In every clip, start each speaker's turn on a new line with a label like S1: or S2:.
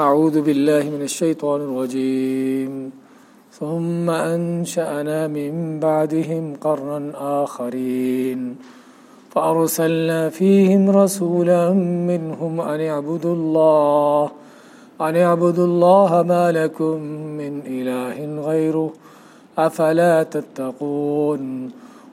S1: أعوذ بالله من الشيطان الرجيم. ثم أنشأنا من بعدهم قرنا آخرين. فأرسلنا فيهم رسولا منهم أن اعبدوا الله، أن اعبدوا الله ما لكم من إله غيره، أفلا تتقون؟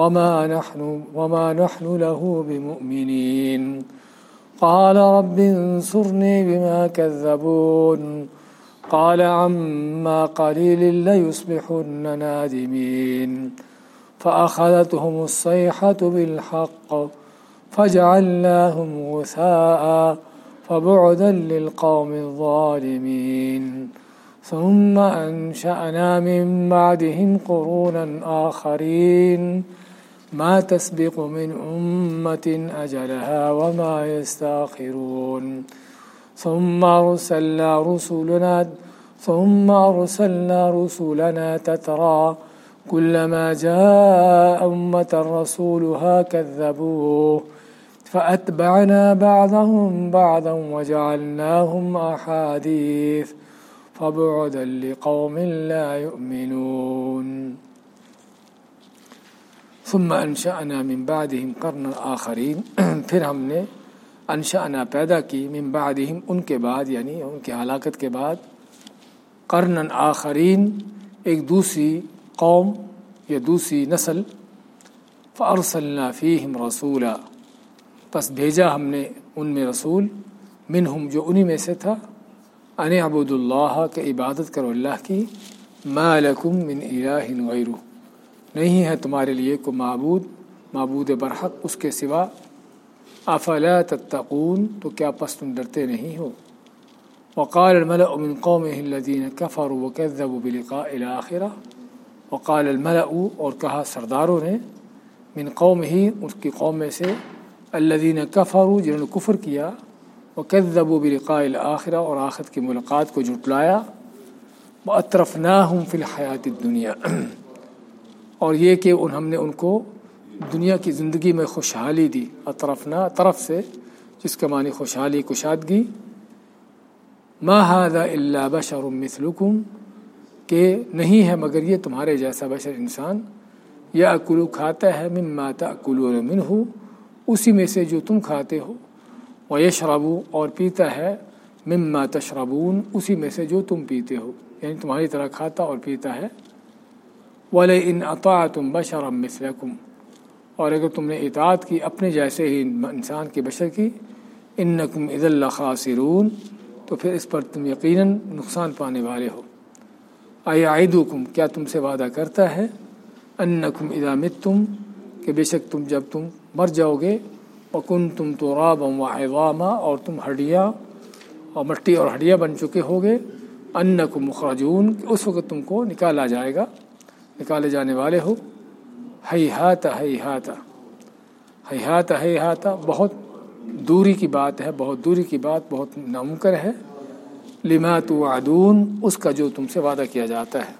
S1: وما نحن, وما نحن له بمؤمنين. قال رب انصرني بما كذبون. قال عما قليل ليصبحن نادمين. فأخذتهم الصيحة بالحق فجعلناهم غثاء فبعدا للقوم الظالمين. ثم أنشأنا من بعدهم قرونا آخرين. ما تسبق من أمة أجلها وما يستاخرون ثم أرسلنا رسولنا ثم أرسلنا رسولنا تترى. كلما جاء أمة رسولها كذبوه فأتبعنا بعضهم بعضا وجعلناهم أحاديث. فبعدا لقوم لا يؤمنون. ثم انشأنا من بعدهم قرن آخرین۔ پھر ہم نے انشأنا پیدا کی من بعدهم، ان کے بعد یعنی ان کے ہلاکت کے بعد، قرن آخرین۔ ایک دوسری قوم، یا دوسری نسل۔ فارسلنا فیہم رسولا۔ پس بھیجا ہم نے ان میں رسول، منہم جو انہی میں سے تھا۔ ان عبود اللہ کے عبادت کرو اللہ کی۔ ما لکم من الہ غیرہ نہیں ہے تمہارے لیے کو معبود معبود برحق، اس کے سوا افلا تتقون، تو کیا پس تم ڈرتے نہیں ہو؟ وقال الملأ من قومه الذين كفروا وكذبوا بلقاء الآخرة. وقال الملأ، اور کہا سرداروں نے، من قومه، اس کی قوم میں سے الذين كفروا، جنہوں نے کفر کیا، وكذبوا بلقاء الآخرة، اور آخرت کی ملاقات کو جھٹلایا. وأترفناهم في الحياة الدنيا اور یہ کہ ان ہم نے ان کو دنیا کی زندگی میں خوشحالی دی اطرفنا طرف سے، جس کا معنی خوشحالی، کشادگی۔ ما هذا الا بشر مثلکم کہ نہیں ہے مگر یہ تمہارے جیسا بشر انسان۔ یا اکلو کھاتا ہے مما تاکلون منہ اسی میں سے جو تم کھاتے ہو۔ وہ یشربو اور پیتا ہے، مما تشربون، اسی میں سے جو تم پیتے ہو۔ یعنی تمہاری طرح کھاتا اور پیتا ہے۔ ولی ان عطا تم بشرم مثلکم اور اگر تم نے اطاعت کی اپنے جیسے ہی انسان کے بشر کی ان نقم عید اللہ خاصرون تو پھر اس پر تم یقیناً نقصان پانے والے ہو۔ آئی عید کیا تم سے وعدہ کرتا ہے؟ ان نقم ادامت تم کہ بے شک تم جب تم مر جاؤ گے۔ وکن تم تو رابم و عوامہ اور تم ہڈیا اور مٹی اور ہڈیا بن چکے ہوگے۔ ان کو مخرجون اس وقت تم کو نکالا جائے گا۔ نکالے جانے والے ہو۔ ہئی ہاتا ہئی ہاتا ہئی ہاتا ہئی ہاتا بہت دوری کی بات ہے، بہت دوری کی بات، بہت ناممکن ہے۔ لما وعدون اس کا جو تم سے وعدہ کیا جاتا ہے۔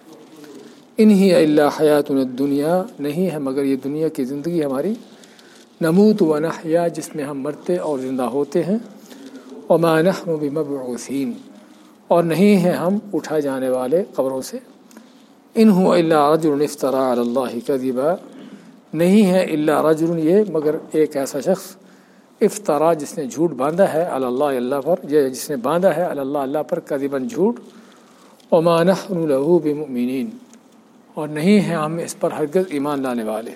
S1: انہی اللہ حیات دنیا نہیں ہے مگر یہ دنیا کی زندگی ہماری۔ نموت و نحیا، جس میں ہم مرتے اور زندہ ہوتے ہیں۔ وما نحن بمبعوثین۔ اور نہیں ہیں ہم اٹھائے جانے والے قبروں سے۔ ان ہوں اللہ رجل افطرا اللہ کا نہیں ہے اللہ رجل یہ، مگر ایک ایسا شخص افطرا جس نے جھوٹ باندھا ہے اللہ اللہ پر جس نے باندھا ہے اللہ اللہ پر قدیباً جھوٹ. عمان له بمؤمنین. اور نہیں ہیں ہم اس پر ہرگز ایمان لانے والے.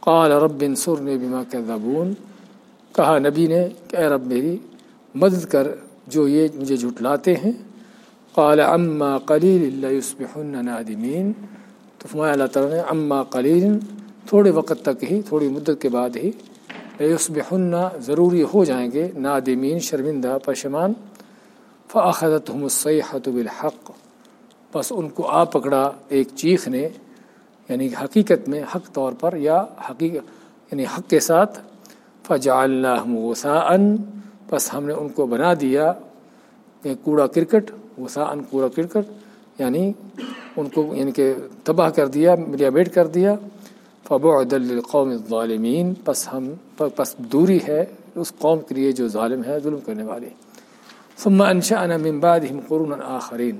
S1: قال رب انصرنی بما كذبون کہا نبی نے کہ اے رب میری، مدد کر جو یہ مجھے جھٹلاتے ہیں. قال اما قلیل لا يصبحن نادمین تو فرمایا اللہ تعالیٰ نے اما قلیل تھوڑے وقت تک ہی، تھوڑی مدت کے بعد ہی یصبحن ضروری ہو جائیں گے نادمین، شرمندہ، پشمان. فاخذتهم الصيحة بالحق. بس ان کو آ پکڑا ایک چیخ نے یعنی حقیقت میں حق طور پر یا حقیقت یعنی حق کے ساتھ. فجعلناهم غثاء. بس ہم نے ان کو بنا دیا کہ کوڑا کرکٹ. غثاء کوڑا کرکٹ یعنی ان کو یعنی کہ تباہ کر دیا ملیا بیٹ کر دیا۔ فبعد للقوم الظالمین پس ہم، پس دوری ہے اس قوم کے لیے جو ظالم ہے، ظلم کرنے والے۔ ثم انشأنا من بعدهم قرونا آخرین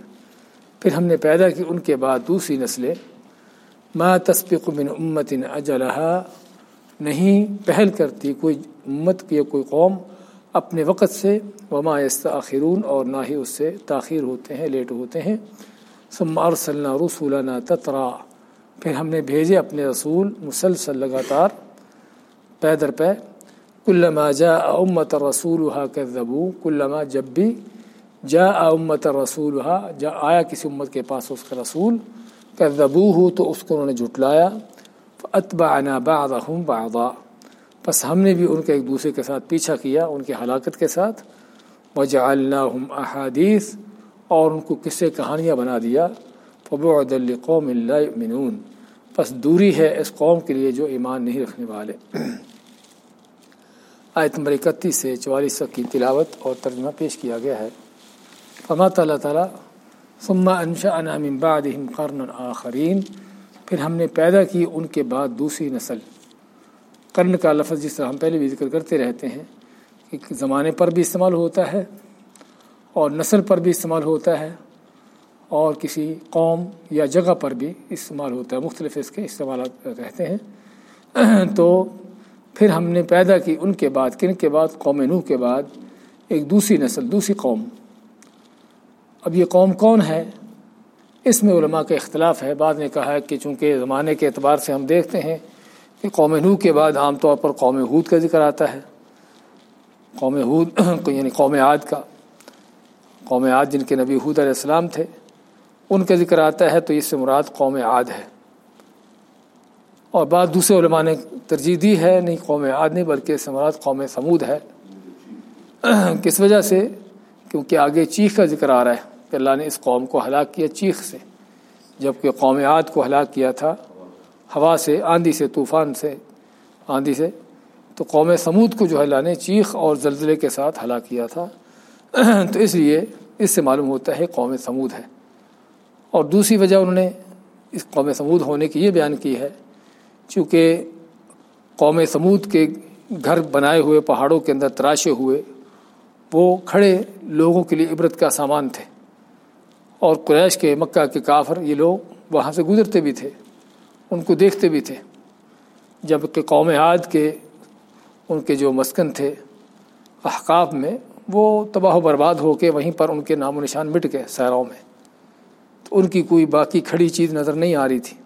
S1: پھر ہم نے پیدا کی ان کے بعد دوسری نسلیں۔ ما تسبق من امت اجلها نہیں پہل کرتی کوئی امت کی کوئی قوم اپنے وقت سے وما یستاخرون اور نہ ہی اس سے تاخیر ہوتے ہیں، لیٹ ہوتے ہیں۔ ثم ارسلنا رسولنا تترا۔ پھر ہم نے بھیجے اپنے رسول مسلسل لگاتار پے در پے۔ کلما جا امت رسول کے ضبو کلما جب بھی جا امت رسول جا آیا کسی امت کے پاس اس کا رسول کہ ہو تو اس کو انہوں نے جھٹلایا۔ اتبا انا بعضهم بعضا۔ بس ہم نے بھی ان کے ایک دوسرے کے ساتھ پیچھا کیا، ان کے ہلاکت کے ساتھ۔ وجعلناهم احادیث اور ان کو قصے کہانیاں بنا دیا؟ فبعد لقوم لا يؤمنون۔ پس دوری ہے اس قوم کے لیے جو ایمان نہیں رکھنے والے۔ آیت نمبر اکتیس سے چوالیس تک کی تلاوت اور ترجمہ پیش کیا گیا ہے۔ فمات اللہ تعالیٰ ثم انشأنا من بعدهم قرنا آخرین پھر ہم نے پیدا کی ان کے بعد دوسری نسل۔ قرن کا لفظ جس طرح ہم پہلے بھی ذکر کرتے رہتے ہیں کہ زمانے پر بھی استعمال ہوتا ہے اور نسل پر بھی استعمال ہوتا ہے اور کسی قوم یا جگہ پر بھی استعمال ہوتا ہے، مختلف اس کے استعمالات رہتے ہیں۔ تو پھر ہم نے پیدا کی ان کے بعد، کن کے بعد؟ قوم نوح کے بعد، ایک دوسری نسل، دوسری قوم۔ اب یہ قوم کون ہے؟ اس میں علماء کا اختلاف ہے۔ بعد نے کہا ہے کہ چونکہ زمانے کے اعتبار سے ہم دیکھتے ہیں کہ قوم نوح کے بعد عام طور پر قوم حود کا ذکر آتا ہے۔ قوم حود یعنی قوم عاد کا۔ قوم عاد جن کے نبی حود علیہ السلام تھے، ان کا ذکر آتا ہے تو اس سے مراد قوم عاد ہے۔ اور بعض دوسرے علماء نے ترجیح دی ہے، نہیں قوم عاد نہیں، بلکہ اس سے مراد قوم سمود ہے۔ کس وجہ سے؟ کیونکہ آگے چیخ کا ذکر آ رہا ہے۔ کہ اللہ نے اس قوم کو ہلاک کیا چیخ سے، جبکہ قوم عاد کو ہلاک کیا تھا۔ ہوا سے، آندھی سے، طوفان سے، آندھی سے، تو قوم سمود کو جو ہے اللہ نے چیخ اور زلزلے کے ساتھ ہلاک کیا تھا۔ تو اس لیے اس سے معلوم ہوتا ہے قوم سمود ہے۔ اور دوسری وجہ انہوں نے اس قوم سمود ہونے کی یہ بیان کی ہے، چونکہ قوم سمود کے گھر بنائے ہوئے، پہاڑوں کے اندر تراشے ہوئے، وہ کھڑے لوگوں کے لیے عبرت کا سامان تھے۔ اور قریش کے، مکہ کے کافر یہ لوگ وہاں سے گزرتے بھی تھے۔ ان کو دیکھتے بھی تھے۔ جبکہ قوم عاد کے ان کے جو مسکن تھے، احقاف میں وہ تباہ و برباد ہو کے وہیں پر ان کے نام و نشان مٹ گئے سیروں میں۔ تو ان کی کوئی باقی کھڑی چیز نظر نہیں آ رہی تھی۔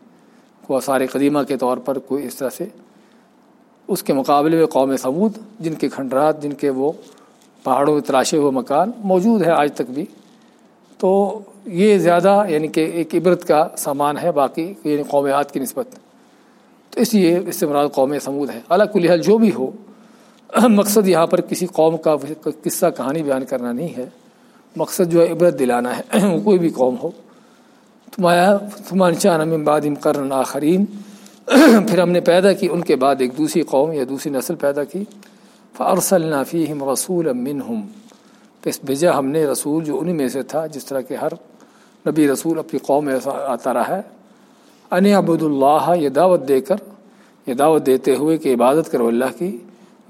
S1: وہ سارے قدیمہ کے طور پر کوئی اس طرح سے اس کے مقابلے میں قوم ثبوت جن کے کھنڈرات، جن کے وہ پہاڑوں میں تراشے ہوئے مکان موجود ہے آج تک بھی تو یہ زیادہ یعنی کہ ایک عبرت کا سامان ہے، باقی یعنی قومیات کی نسبت۔ تو اس لیے اس سے مراد قوم سمود ہے۔ اللہ کل حال جو بھی ہو، مقصد یہاں پر کسی قوم کا قصہ، کہانی بیان کرنا نہیں ہے۔ مقصد جو ہے، عبرت دلانا ہے۔ کوئی بھی قوم ہو۔ تمہارا تمہان شاہ بعد کرن آخرین۔ پھر ہم نے پیدا کی، ان کے بعد ایک دوسری قوم یا دوسری نسل پیدا کی۔ فارسل نافیم رسول منہم پس بھیجا ہم نے رسول جو انہی میں سے تھا، جس طرح کہ ہر نبی رسول اپنی قوم میں آتا رہا ہے، ان عبد اللہ، یہ دعوت دے کر، یہ دعوت دیتے ہوئے کہ عبادت کرو اللہ کی،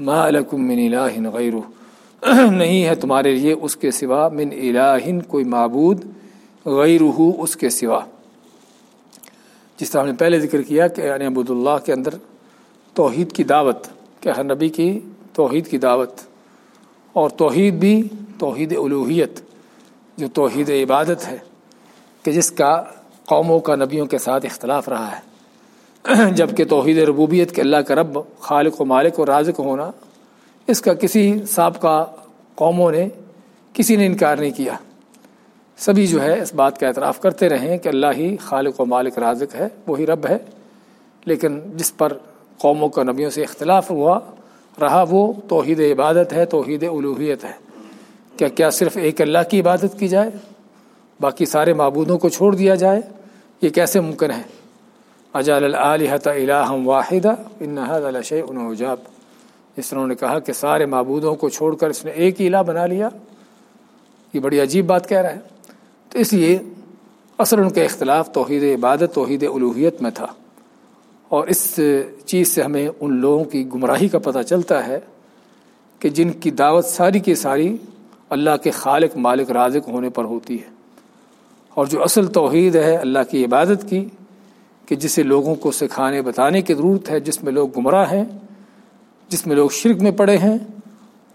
S1: ما لکم من الہ غیرہ۔ نہیں ہے تمہارے لیے اس کے سوا من الہ کوئی معبود غیر اس کے سوا۔ جس طرح ہم نے پہلے ذکر کیا کہ یعنی عبد اللہ کے اندر توحید کی دعوت، کہ ہر نبی کی توحید کی دعوت۔ اور توحید بھی توحید الوحیت جو توحید عبادت ہے، کہ جس کا قوموں کا نبیوں کے ساتھ اختلاف رہا ہے۔ جبکہ توحید ربوبیت کے اللہ کا رب خالق و مالک و رازق ہونا، اس کا کسی سابقہ قوموں نے کسی نے انکار نہیں کیا۔ سبھی جو ہے اس بات کا اعتراف کرتے رہے کہ اللہ ہی خالق و مالک رازق ہے، وہی رب ہے۔ لیکن جس پر قوموں کا نبیوں سے اختلاف ہوا، رہا وہ توحید عبادت ہے، توحید الوحیت ہے۔ کیا کیا صرف ایک اللہ کی عبادت کی جائے؟ باقی سارے معبودوں کو چھوڑ دیا جائے؟ یہ کیسے ممکن ہے؟ اجال الحت الہم واحدہ انشے انجاب اس طرح نے کہا کہ سارے معبودوں کو چھوڑ کر اس نے ایک ہی الہ بنا لیا۔ یہ بڑی عجیب بات کہہ رہا ہے تو اس لیے اصل ان کے اختلاف توحید عبادت، توحید الوحیت میں تھا۔ اور اس چیز سے ہمیں ان لوگوں کی گمراہی کا پتہ چلتا ہے کہ جن کی دعوت ساری کی ساری اللہ کے خالق، مالک، رازق ہونے پر ہوتی ہے۔ اور جو اصل توحید ہے، اللہ کی عبادت کی، کہ جسے لوگوں کو سکھانے، بتانے کی ضرورت ہے، جس میں لوگ گمراہ ہیں، جس میں لوگ شرک میں پڑے ہیں،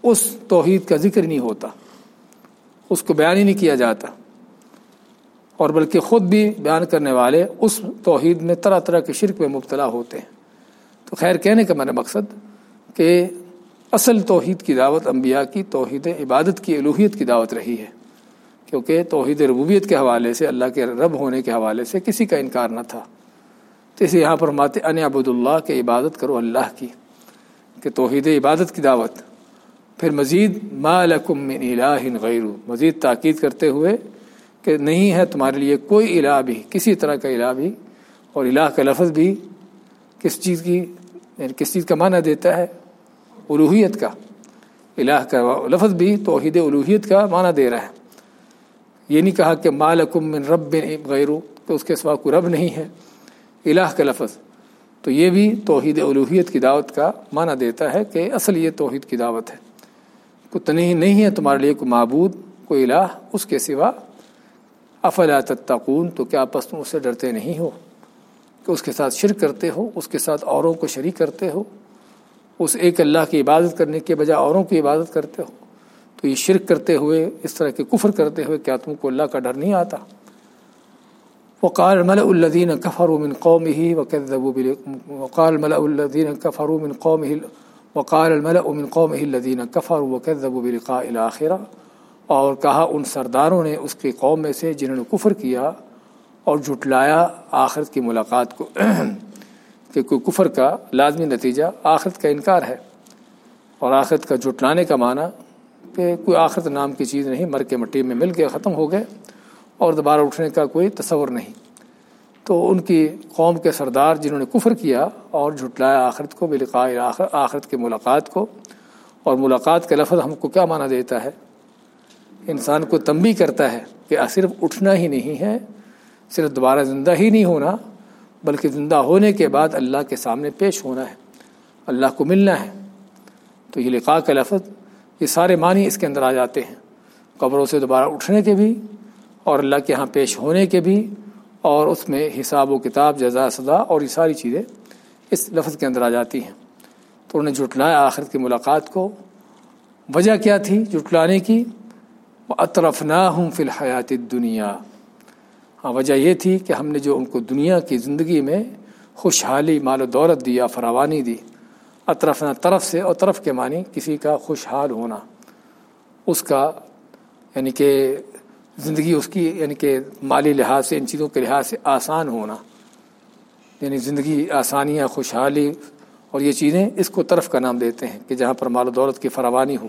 S1: اس توحید کا ذکر نہیں ہوتا۔ اس کو بیان ہی نہیں کیا جاتا۔ اور بلکہ خود بھی بیان کرنے والے اس توحید میں طرح طرح کے شرک میں مبتلا ہوتے ہیں۔ تو خیر، کہنے کا میرا مقصد کہ اصل توحید کی دعوت انبیاء کی، توحید عبادت کی، الوحیت کی دعوت رہی ہے۔ کیونکہ توحید ربوبیت کے حوالے سے، اللہ کے رب ہونے کے حوالے سے کسی کا انکار نہ تھا۔ تو اسے یہاں پر ماتے ان عبد اللہ کے عبادت کرو اللہ کی، کہ توحید عبادت کی دعوت۔ پھر مزید، ما لکم من الہ غیر مزید تاکید کرتے ہوئے کہ نہیں ہے تمہارے لیے کوئی الہ بھی، کسی طرح کا الہ بھی، اور الہ کا لفظ بھی کس چیز کی یعنی کس چیز کا معنی دیتا ہے؟ الوحیت کا، الہ کا لفظ بھی توحید الوحیت کا معنی دے رہا ہے۔ یہ نہیں کہا کہ مالکم من رب غیر تو اس کے سوا کوئی رب نہیں ہے۔ الہ کا لفظ، تو یہ بھی توحید الوحیت کی دعوت کا معنی دیتا ہے کہ اصل یہ توحید کی دعوت ہے۔ کچھ نہیں ہے تمہارے لیے کوئی معبود، کوئی الہ، اس کے سوا افلا تتقون، تو کیا پس تم اس سے ڈرتے نہیں ہو؟ کہ اس کے ساتھ شرک کرتے ہو، اس کے ساتھ اوروں کو شریک کرتے ہو؟ اس ایک اللہ کی عبادت کرنے کے بجائے اوروں کی عبادت کرتے ہو۔ تو یہ شرک کرتے ہوئے، اس طرح کے کفر کرتے ہوئے کیا تم کو اللہ کا ڈر نہیں آتا؟ وقال الملأ الذين كفروا من قومه وكذبوا وقال الملأ الذين كفروا من قومه وقال الملأ من قومه الذين كفروا وكذبوا بلقاء الآخرة اور کہا، ان سرداروں نے اس کی قوم میں سے جنہوں نے کفر کیا اور جھٹلایا آخرت کی ملاقات کو۔ کہ کوئی کفر کا لازمی نتیجہ آخرت کا انکار ہے اور آخرت کا جھٹلانے کا معنی کہ کوئی آخرت نام کی چیز نہیں، مر کے مٹی میں مل کے ختم ہو گئے اور دوبارہ اٹھنے کا کوئی تصور نہیں۔ تو ان کی قوم کے سردار جنہوں نے کفر کیا اور جھٹلایا آخرت کو، بلقاء آخرت کی ملاقات کو، اور ملاقات کا لفظ ہم کو کیا معنی دیتا ہے؟ انسان کو تنبی کرتا ہے کہ صرف اٹھنا ہی نہیں ہے، صرف دوبارہ زندہ ہی نہیں ہونا بلکہ زندہ ہونے کے بعد اللہ کے سامنے پیش ہونا ہے، اللہ کو ملنا ہے۔ تو یہ لقاء کا لفظ، یہ سارے معنی اس کے اندر آ جاتے ہیں۔ قبروں سے دوبارہ اٹھنے کے بھی اور اللہ کے ہاں پیش ہونے کے بھی اور اس میں حساب و کتاب، جزا، سزا اور یہ ساری چیزیں اس لفظ کے اندر آ جاتی ہیں۔ تو انہیں جھٹلایا آخرت کی ملاقات کو۔ وجہ کیا تھی جھٹلانے کی؟ اطرف نہ ہوں فی الحیات دنیا ہاں وجہ یہ تھی کہ ہم نے جو ان کو دنیا کی زندگی میں خوشحالی، مال و دولت دیا فراوانی دی، اطرف نہ طرف سے اور طرف کے معنی کسی کا خوشحال ہونا۔ اس کا یعنی کہ زندگی اس کی یعنی کہ مالی لحاظ سے، ان چیزوں کے لحاظ سے آسان ہونا۔ یعنی زندگی آسانیاں خوشحالی، اور یہ چیزیں اس کو طرف کا نام دیتے ہیں کہ جہاں پر مال و دولت کی فراوانی ہو۔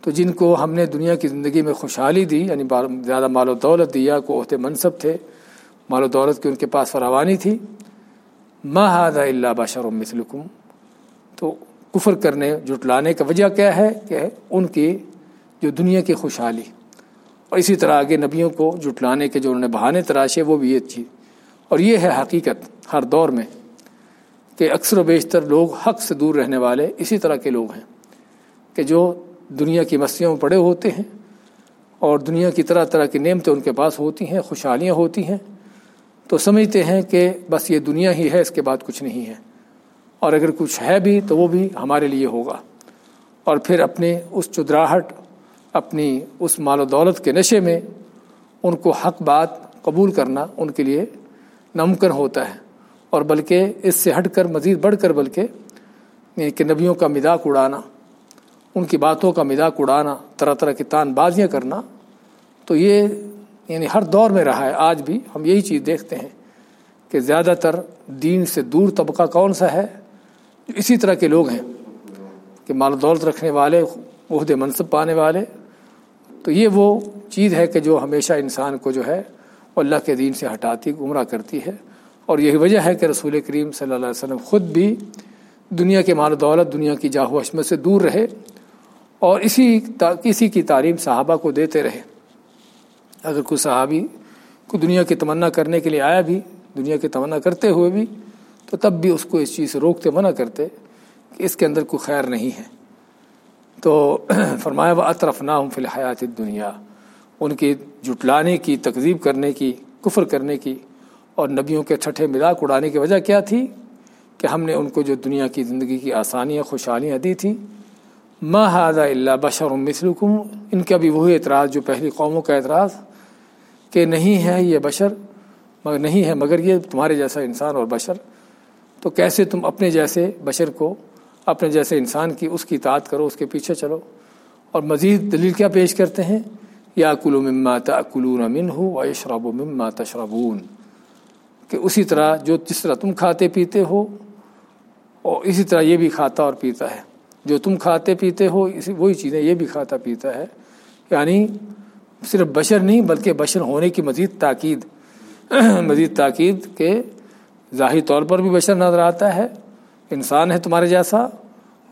S1: تو جن کو ہم نے دنیا کی زندگی میں خوشحالی دی یعنی زیادہ مال و دولت دیا کو عہدے منصب تھے، مال و دولت کی ان کے پاس فراوانی تھی۔ ماہد اللہ بشر مثلکم۔ تو کفر کرنے جٹلانے کا وجہ کیا ہے؟ کہ ان کی، جو دنیا کی خوشحالی۔ اور اسی طرح آگے نبیوں کو جٹلانے کے جو انہوں نے بہانے تراشے، وہ بھی یہ تھی۔ اور یہ ہے حقیقت ہر دور میں کہ اکثر و بیشتر لوگ حق سے دور رہنے والے اسی طرح کے لوگ ہیں کہ جو دنیا کی مستیوں میں پڑے ہوتے ہیں اور دنیا کی طرح طرح کی نعمتیں ان کے پاس ہوتی ہیں، خوشحالیاں ہوتی ہیں۔ تو سمجھتے ہیں کہ بس یہ دنیا ہی ہے، اس کے بعد کچھ نہیں ہے۔ اور اگر کچھ ہے بھی تو وہ بھی ہمارے لیے ہوگا۔ اور پھر اپنے اس چدراہٹ، اپنی اس مال و دولت کے نشے میں ان کو حق بات قبول کرنا ان کے لیے ناممکن ہوتا ہے۔ اور بلکہ اس سے ہٹ کر، مزید بڑھ کر بلکہ کہ نبیوں کا مذاق اڑانا ان کی باتوں کا مذاق اڑانا، طرح طرح کی تان بازیاں کرنا، تو یہ یعنی ہر دور میں رہا ہے۔ آج بھی ہم یہی چیز دیکھتے ہیں کہ زیادہ تر دین سے دور طبقہ کون سا ہے؟ اسی طرح کے لوگ ہیں کہ مال دولت رکھنے والے عہدے منصب پانے والے۔ تو یہ وہ چیز ہے کہ جو ہمیشہ انسان کو جو ہے وہ اللہ کے دین سے ہٹاتی، گمراہ کرتی ہے۔ اور یہی وجہ ہے کہ رسول کریم صلی اللہ علیہ وسلم خود بھی دنیا کے مال دولت، دنیا کی جاہو اشمت سے دور رہے۔ اور اسی کسی کی تعلیم صحابہ کو دیتے رہے۔ اگر کوئی صحابی کو دنیا کی تمنا کرنے کے لیے آیا بھی، دنیا کی تمنا کرتے ہوئے بھی، تو تب بھی اس کو اس چیز سے روکتے، منع کرتے کہ اس کے اندر کوئی خیر نہیں ہے۔ تو فرمایا وہ اطرف نہ ہوں فی الحیات دنیا ان کی جٹلانے کی تقزیب کرنے کی، کفر کرنے کی اور نبیوں کے چھٹے مذاق اڑانے کی وجہ کیا تھی؟ کہ ہم نے ان کو جو دنیا کی زندگی کی آسانیاں، خوشحالیاں دی تھیں ما حاضہ اللہ بشر مثلکم ان کا بھی وہی اعتراض جو پہلی قوموں کا اعتراض کہ نہیں ہے یہ بشر، مگر نہیں ہے مگر یہ تمہارے جیسا انسان اور بشر۔ تو کیسے تم اپنے جیسے بشر کو، اپنے جیسے انسان کی، اس کی اطاعت کرو، اس کے پیچھے چلو؟ اور مزید دلیل کیا پیش کرتے ہیں؟ یا کلو مما تلون امن ہو و اشراب و مما تشربون۔ کہ اسی طرح جو جس طرح تم کھاتے پیتے ہو، اور اسی طرح یہ بھی کھاتا اور پیتا ہے۔ جو تم کھاتے پیتے ہو، اسی وہی چیزیں یہ بھی کھاتا پیتا ہے۔ یعنی صرف بشر نہیں، بلکہ بشر ہونے کی مزید تاکید مزید تاکید کہ ظاہری طور پر بھی بشر نظر آتا ہے۔ انسان ہے تمہارے جیسا،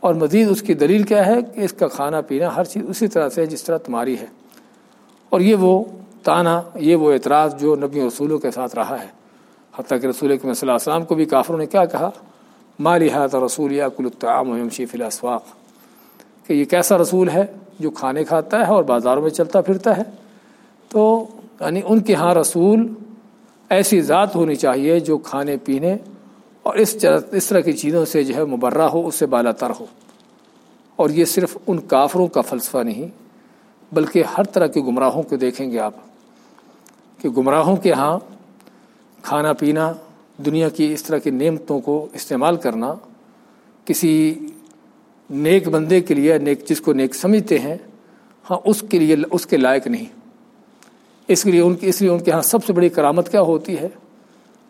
S1: اور مزید اس کی دلیل کیا ہے کہ اس کا کھانا پینا ہر چیز اسی طرح سے جس طرح تمہاری ہے۔ اور یہ وہ تانا، یہ وہ اعتراض جو نبی رسولوں کے ساتھ رہا ہے۔ حتیٰ کہ رسول کے صلی اللہ علیہ وسلم کو بھی کافروں نے کیا کہا؟ مالی حضرت رسول یا کل الطعام ومشی فی الاسواق. کہ یہ کیسا رسول ہے جو کھانے کھاتا ہے اور بازاروں میں چلتا پھرتا ہے؟ تو یعنی ان کے ہاں رسول ایسی ذات ہونی چاہیے جو کھانے پینے اور اس اس طرح کی چیزوں سے جو ہے مبرہ ہو، اس سے بالا تر ہو۔ اور یہ صرف ان کافروں کا فلسفہ نہیں، بلکہ ہر طرح کے گمراہوں کو دیکھیں گے آپ کہ گمراہوں کے ہاں کھانا پینا دنیا کی اس طرح کی نعمتوں کو استعمال کرنا کسی نیک بندے کے لیے، نیک جس کو نیک سمجھتے ہیں ہاں اس کے لیے، اس کے لائق نہیں۔ اس لیے ان کی، اس لیے ان کے ہاں سب سے بڑی کرامت کیا ہوتی ہے؟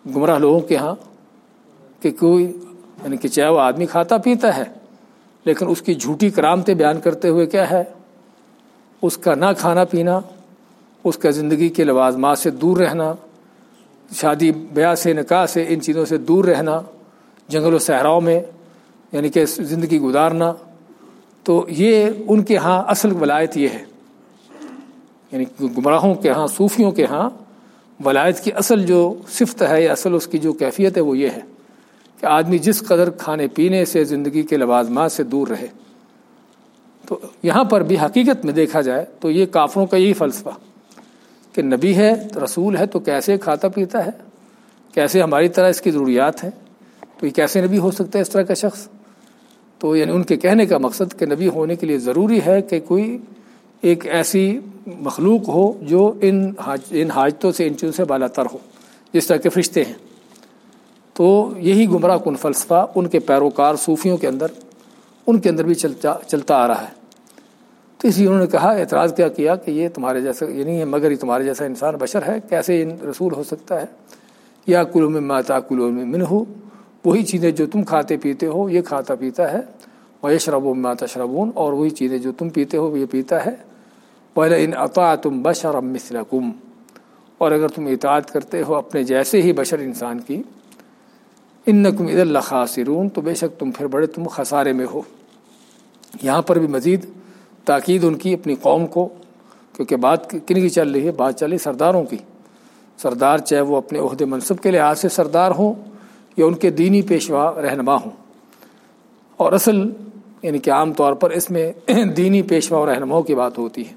S1: گمراہ لوگوں کے ہاں کہ کوئی یعنی کہ چاہے وہ آدمی کھاتا پیتا ہے، لیکن اس کی جھوٹی کرامتیں بیان کرتے ہوئے کیا ہے؟ اس کا نہ کھانا پینا، اس کا زندگی کے لوازمات سے دور رہنا شادی، بیاہ سے، نکاح سے، ان چیزوں سے دور رہنا، جنگل و صحراؤں میں یعنی کہ زندگی گزارنا، تو یہ ان کے ہاں اصل ولایت یہ ہے۔ یعنی گمراہوں کے ہاں صوفیوں کے ہاں ولایت کی اصل جو صفت ہے یا اصل اس کی جو کیفیت ہے وہ یہ ہے کہ آدمی جس قدر کھانے پینے سے، زندگی کے لوازمات سے دور رہے۔ تو یہاں پر بھی حقیقت میں دیکھا جائے تو یہ کافروں کا یہی فلسفہ۔ کہ نبی ہے رسول ہے تو کیسے کھاتا پیتا ہے؟ کیسے ہماری طرح اس کی ضروریات ہیں؟ تو یہ کیسے نبی ہو سکتا ہے اس طرح کا شخص؟ تو یعنی ان کے کہنے کا مقصد کہ نبی ہونے کے لیے ضروری ہے کہ کوئی ایک ایسی مخلوق ہو جو ان حاج، ان حاجتوں سے، ان چیزوں سے بالا تر ہو، جس طرح کے فرشتے ہیں۔ تو یہی گمراہ کن فلسفہ ان کے پیروکار صوفیوں کے اندر، ان کے اندر بھی چلتا چلتا آ رہا ہے۔ تو اس لیے انہوں نے کہا، اعتراض کیا کیا کہ یہ تمہارے جیسا یعنی یہ نہیں ہے مگر یہ تمہارے جیسا انسان، بشر ہے، کیسے ان رسول ہو سکتا ہے؟ یا کلو میں ماتا کلو میں من ہو وہی چیزیں جو تم کھاتے پیتے ہو، یہ کھاتا پیتا ہے۔ وہ شرب و ماتا شربون اور وہی چیزیں جو تم پیتے ہو یہ پیتا ہے۔ پہلے ان عطا تم بشر مثلکم اور اگر تم اطاعت کرتے ہو اپنے جیسے ہی بشر انسان کی ان نقم عید اللہ خاصرون تو بے شک تم پھر بڑے، تم خسارے میں ہو۔ یہاں پر بھی مزید تاکید ان کی، اپنی قوم کو، کیونکہ بات کن کی چل رہی ہے، بات چل رہی سرداروں کی۔ سردار چاہے وہ اپنے عہدے منصب کے لحاظ سے سردار ہوں یا ان کے دینی پیشوا رہنما ہوں۔ اور اصل یعنی کہ عام طور پر اس میں دینی پیشوا اور رہنماؤں کی بات ہوتی ہے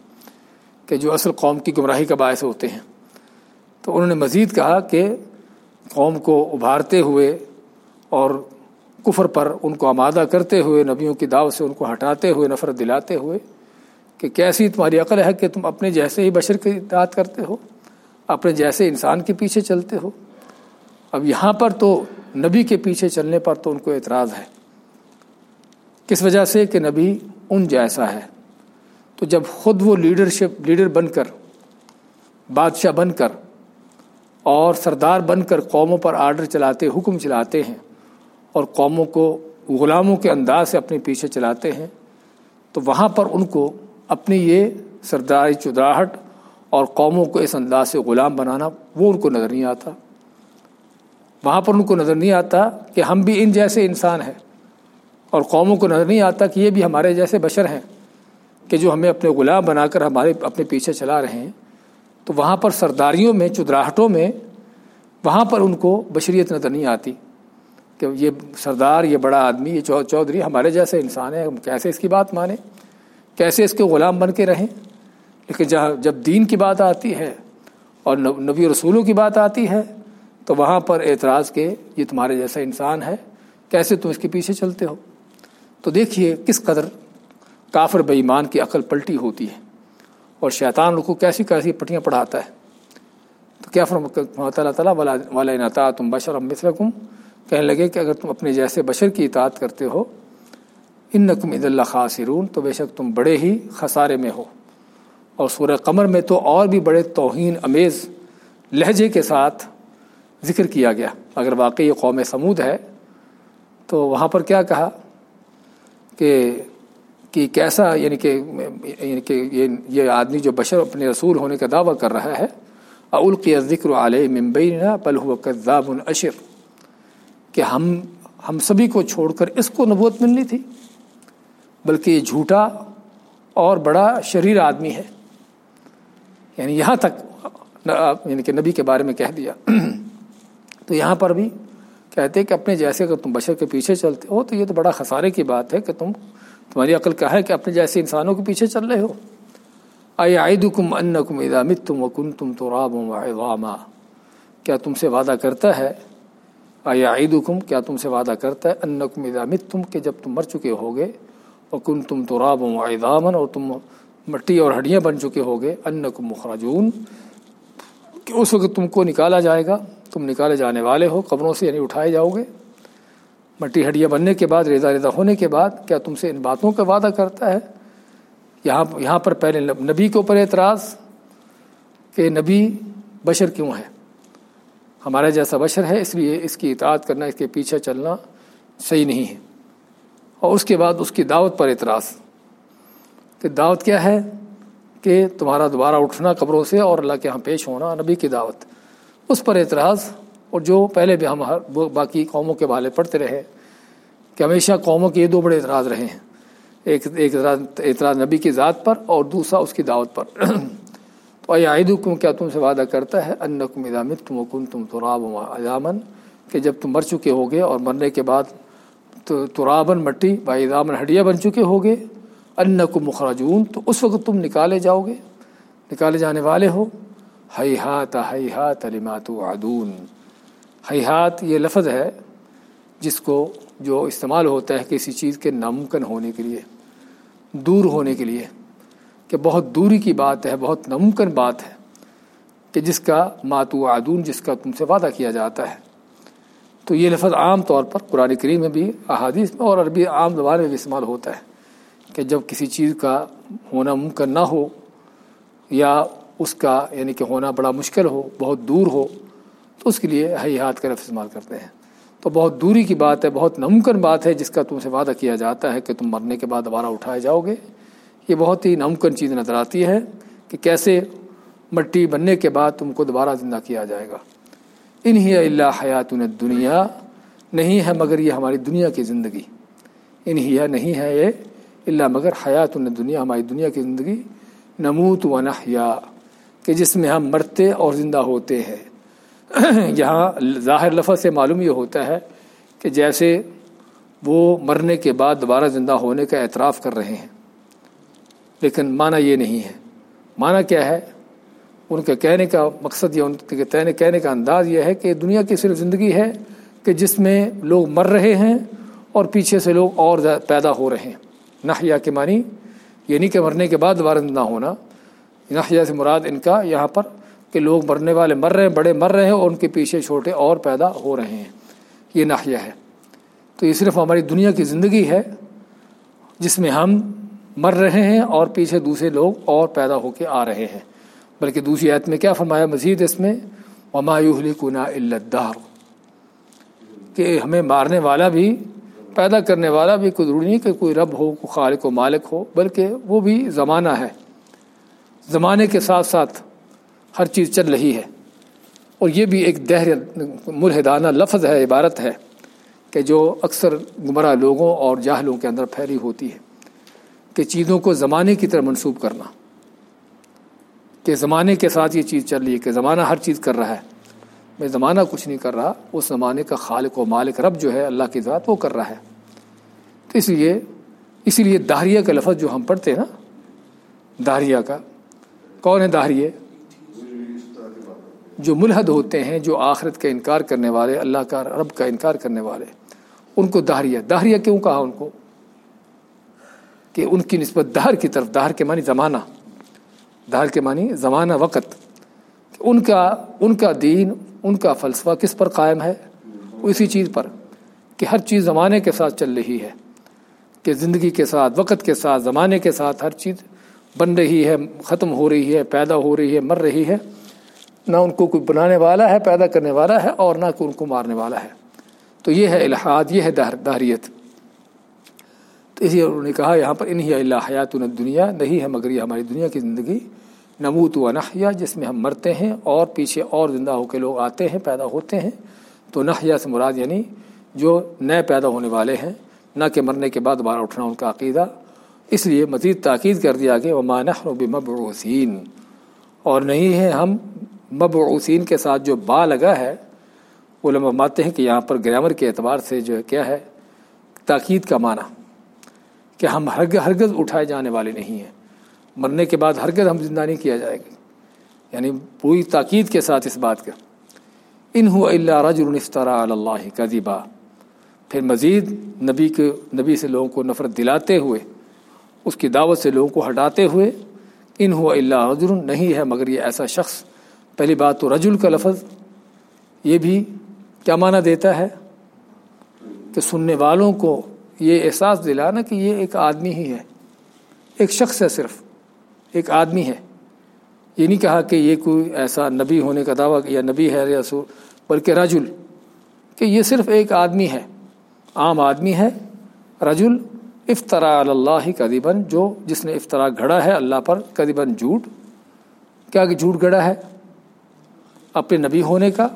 S1: کہ جو اصل قوم کی گمراہی کا باعث ہوتے ہیں۔ تو انہوں نے مزید کہا کہ قوم کو ابھارتے ہوئے اور کفر پر ان کو آمادہ کرتے ہوئے، نبیوں کی دعوت سے ان کو ہٹاتے ہوئے، نفرت دلاتے ہوئے کہ کیسی تمہاری عقل ہے کہ تم اپنے جیسے ہی بشر کی اطاعت کرتے ہو، اپنے جیسے انسان کے پیچھے چلتے ہو۔ اب یہاں پر تو نبی کے پیچھے چلنے پر تو ان کو اعتراض ہے۔ کس وجہ سے کہ نبی ان جیسا ہے؟ تو جب خود وہ لیڈرشپ، لیڈر بن کر، بادشاہ بن کر اور سردار بن کر قوموں پر آرڈر چلاتے، حکم چلاتے ہیں اور قوموں کو، غلاموں کے انداز سے اپنے پیچھے چلاتے ہیں، تو وہاں پر ان کو اپنی یہ سرداری چدراہٹ اور قوموں کو اس انداز سے غلام بنانا، وہ ان کو نظر نہیں آتا۔ وہاں پر ان کو نظر نہیں آتا کہ ہم بھی ان جیسے انسان ہیں اور قوموں کو نظر نہیں آتا کہ یہ بھی ہمارے جیسے بشر ہیں کہ جو ہمیں اپنے غلام بنا کر ہمارے اپنے پیچھے چلا رہے ہیں۔ تو وہاں پر سرداریوں میں، چدراہٹوں میں وہاں پر ان کو بشریت نظر نہیں آتی کہ یہ سردار، یہ بڑا آدمی، یہ چودھری ہمارے جیسے انسان ہے ہم کیسے اس کی بات مانیں؟ کیسے اس کے غلام بن کے رہیں؟ لیکن جہاں جب دین کی بات آتی ہے اور نبی رسولوں کی بات آتی ہے، تو وہاں پر اعتراض کے یہ تمہارے جیسا انسان ہے، کیسے تم اس کے پیچھے چلتے ہو؟ تو دیکھیے کس قدر کافر بے کی عقل پلٹی ہوتی ہے اور شیطان کو کیسی کیسی پٹیاں پڑھاتا ہے۔ تو کیا فرم اللہ تعالیٰ والا نتا تم بشر مثلکم کہنے لگے کہ اگر تم اپنے جیسے بشر کی اطاعت کرتے ہو ان نقم عید اللہ خاصرون تو بے شک تم بڑے ہی خسارے میں ہو۔ اور سورہ قمر میں تو اور بھی بڑے توہین، امیز لہجے کے ساتھ ذکر کیا گیا۔ اگر واقعی یہ قوم سمود ہے، تو وہاں پر کیا کہا کہ کہ کیسا یعنی کہ یعنی کہ یہ آدمی جو بشر اپنے رسول ہونے کا دعویٰ کر رہا ہے اولقی ذکر علیہ ممبئی پل ہو کذاب العشر کہ ہم ہم سبھی کو چھوڑ کر اس کو نبوت ملنی تھی۔ بلکہ یہ جھوٹا اور بڑا شریر آدمی ہے۔ یعنی یہاں تک یعنی کہ نبی کے بارے میں کہہ دیا۔ تو یہاں پر بھی کہتے کہ اپنے جیسے اگر تم بشر کے پیچھے چلتے ہو تو یہ تو بڑا خسارے کی بات ہے کہ تم، تمہاری عقل کیا ہے کہ اپنے جیسے انسانوں کے پیچھے چل رہے ہو۔ آئی عید کم ان کم ادامت تم و کن تم تو راب کیا تم سے وعدہ کرتا ہے؟ آیا عید کیا تم سے وعدہ کرتا ہے؟ ان کم ادامت تم کہ جب تم مر چکے ہوگے اور کن تم تو راب و اور تم مٹی اور ہڈیاں بن چکے ہوگے ان کم مخراجون کہ اس وقت تم کو نکالا جائے گا، تم نکالے جانے والے ہو، قبروں سے یعنی اٹھائے جاؤ گے۔ مٹی ہڈیاں بننے کے بعد ریزا ریزا ہونے کے بعد کیا تم سے ان باتوں کا وعدہ کرتا ہے؟ یہاں یہاں پر پہلے نبی کے اوپر اعتراض کہ نبی بشر کیوں ہے؟ ہمارا جیسا بشر ہے، اس لیے اس کی اطاعت کرنا، اس کے پیچھے چلنا صحیح نہیں ہے۔ اور اس کے بعد اس کی دعوت پر اعتراض۔ کہ دعوت کیا ہے؟ کہ تمہارا دوبارہ اٹھنا قبروں سے اور اللہ کے یہاں پیش ہونا نبی کی دعوت۔ اس پر اعتراض اور جو پہلے بھی ہم ہر باقی قوموں کے والے پڑھتے رہے کہ ہمیشہ قوموں کے یہ دو بڑے اعتراض رہے ہیں۔ ایک ایک اعتراض نبی کی ذات پر اور دوسرا اس کی دعوت پر۔ تو عید حکم کیا تم سے وعدہ کرتا ہے؟ ان ادامت تم کن تم تراب اضامن کہ جب تم مر چکے ہوگے اور مرنے کے بعد تو ترابن مٹی با ادامن ہڈیا بن چکے ہوگے۔ ان کو مخراجون تو اس وقت تم نکالے جاؤ گے۔ نکالے جانے والے ہو۔ ہئی ہاتھ ہئی ہاتھ علیمات عدون حیات یہ لفظ ہے جس کو جو استعمال ہوتا ہے کسی چیز کے ناممکن ہونے کے لیے، دور ہونے کے لیے۔ کہ بہت دوری کی بات ہے، بہت ناممکن بات ہے کہ جس کا ماتو عدون جس کا تم سے وعدہ کیا جاتا ہے۔ تو یہ لفظ عام طور پر قرآن کریم میں بھی، احادیث میں اور عربی عام زبان میں بھی استعمال ہوتا ہے کہ جب کسی چیز کا ہونا ممکن نہ ہو یا اس کا یعنی کہ ہونا بڑا مشکل ہو، بہت دور ہو، تو اس کے لیے حیات کا لفظ استعمال کرتے ہیں۔ تو بہت دوری کی بات ہے، بہت نمکن بات ہے جس کا تم سے وعدہ کیا جاتا ہے کہ تم مرنے کے بعد دوبارہ اٹھائے جاؤ گے۔ یہ بہت ہی نمکن چیز نظر آتی ہے کہ کیسے مٹی بننے کے بعد تم کو دوبارہ زندہ کیا جائے گا۔ انہی اللہ حیات دنیا نہیں ہے مگر یہ ہماری دنیا کی زندگی۔ انہی نہیں ہے یہ اللہ مگر حیات دنیا ہماری دنیا کی زندگی۔ نموت و نحیا، کہ جس میں ہم مرتے اور زندہ ہوتے ہیں۔ یہاں ظاہر لفظ سے معلوم یہ ہوتا ہے کہ جیسے وہ مرنے کے بعد دوبارہ زندہ ہونے کا اعتراف کر رہے ہیں، لیکن معنی یہ نہیں ہے۔ معنی کیا ہے؟ ان کے کہنے کا مقصد یا ان کے کہنے کا انداز یہ ہے کہ دنیا کی صرف زندگی ہے کہ جس میں لوگ مر رہے ہیں اور پیچھے سے لوگ اور پیدا ہو رہے ہیں۔ نحیا کے معنی یہ نہیں کہ مرنے کے بعد دوبارہ زندہ ہونا۔ نحیا سے مراد ان کا یہاں پر کہ لوگ مرنے والے مر رہے ہیں، بڑے مر رہے ہیں اور ان کے پیچھے چھوٹے اور پیدا ہو رہے ہیں۔ یہ ناحیہ ہے۔ تو یہ صرف ہماری دنیا کی زندگی ہے جس میں ہم مر رہے ہیں اور پیچھے دوسرے لوگ اور پیدا ہو کے آ رہے ہیں۔ بلکہ دوسری آیت میں کیا فرمایا مزید اس میں؟ ومایوہلی کنا الدار کہ ہمیں مارنے والا بھی، پیدا کرنے والا بھی کوئی ضروری نہیں کہ کوئی رب ہو، کوئی خالق و مالک ہو، بلکہ وہ بھی زمانہ ہے۔ زمانے کے ساتھ ساتھ ہر چیز چل رہی ہے۔ اور یہ بھی ایک دہر ملحدانہ لفظ ہے، عبارت ہے کہ جو اکثر گمراہ لوگوں اور جاہلوں کے اندر پھیلی ہوتی ہے کہ چیزوں کو زمانے کی طرح منسوب کرنا۔ کہ زمانے کے ساتھ یہ چیز چل رہی ہے کہ زمانہ ہر چیز کر رہا ہے۔ میں زمانہ کچھ نہیں کر رہا، اس زمانے کا خالق و مالک رب جو ہے اللہ کی ذات وہ کر رہا ہے۔ تو اس لیے اسی لیے داہریہ کا لفظ جو ہم پڑھتے ہیں نا، داہریہ کا، کون ہے داہریے جو ملحد ہوتے ہیں، جو آخرت کا انکار کرنے والے، اللہ کا رب کا انکار کرنے والے، ان کو داہریہ داہریہ کیوں کہا ان کو؟ کہ ان کی نسبت دہر کی طرف دہر کے معنی زمانہ۔ دہر کے معنی زمانہ وقت، ان کا ان کا دین، ان کا فلسفہ کس پر قائم ہے؟ اسی چیز پر کہ ہر چیز زمانے کے ساتھ چل رہی ہے، کہ زندگی کے ساتھ، وقت کے ساتھ، زمانے کے ساتھ ہر چیز بن رہی ہے، ختم ہو رہی ہے، پیدا ہو رہی ہے، مر رہی ہے۔ نہ ان کو کوئی بنانے والا ہے، پیدا کرنے والا ہے، اور نہ کوئی ان کو مارنے والا ہے۔ تو یہ ہے الحاد، یہ ہے دہریت۔ تو اسی انہوں نے کہا، یہاں پر انہی اللہ حیات دنیا نہیں ہے مگر یہ ہماری دنیا کی زندگی۔ نموت و نحیہ جس میں ہم مرتے ہیں اور پیچھے اور زندہ ہو کے لوگ آتے ہیں، پیدا ہوتے ہیں، تو نحیہ سے مراد یعنی جو نئے پیدا ہونے والے ہیں، نہ کہ مرنے کے بعد دوبارہ اٹھنا ان کا عقیدہ۔ اس لیے مزید تاکید کر دیا کہ وہ مانح و بمبعوثین اور نہیں ہے ہم مبعوثین کے ساتھ جو با لگا ہے وہ لمبا ماتے ہیں کہ یہاں پر گرامر کے اعتبار سے جو ہے کیا ہے، تاکید کا معنی کہ ہم ہرگز اٹھائے جانے والے نہیں ہیں۔ مرنے کے بعد ہرگز ہم زندہ نہیں کیا جائے گا یعنی پوری تاکید کے ساتھ اس بات کا۔ ان ہو اللہ رج الفطرا اللہ کا پھر مزید نبی کے نبی سے لوگوں کو نفرت دلاتے ہوئے، اس کی دعوت سے لوگوں کو ہٹاتے ہوئے، ان ہو اللہ رجر نہیں ہے مگر یہ ایسا شخص۔ پہلی بات تو رجل کا لفظ، یہ بھی کیا معنی دیتا ہے؟ کہ سننے والوں کو یہ احساس دلانا کہ یہ ایک آدمی ہی ہے۔ ایک شخص ہے صرف۔ ایک آدمی ہے۔ یہ نہیں کہا کہ یہ کوئی ایسا نبی ہونے کا دعویٰ یا نبی ہے رسول، بلکہ رجل، کہ یہ صرف ایک آدمی ہے۔ عام آدمی ہے، رجل افطرا اللہ قدیباً جو جس نے افطرا گھڑا ہے اللہ پر قدیباً جھوٹ۔ کیا کہ جھوٹ گھڑا ہے؟ اپنے نبی ہونے کا،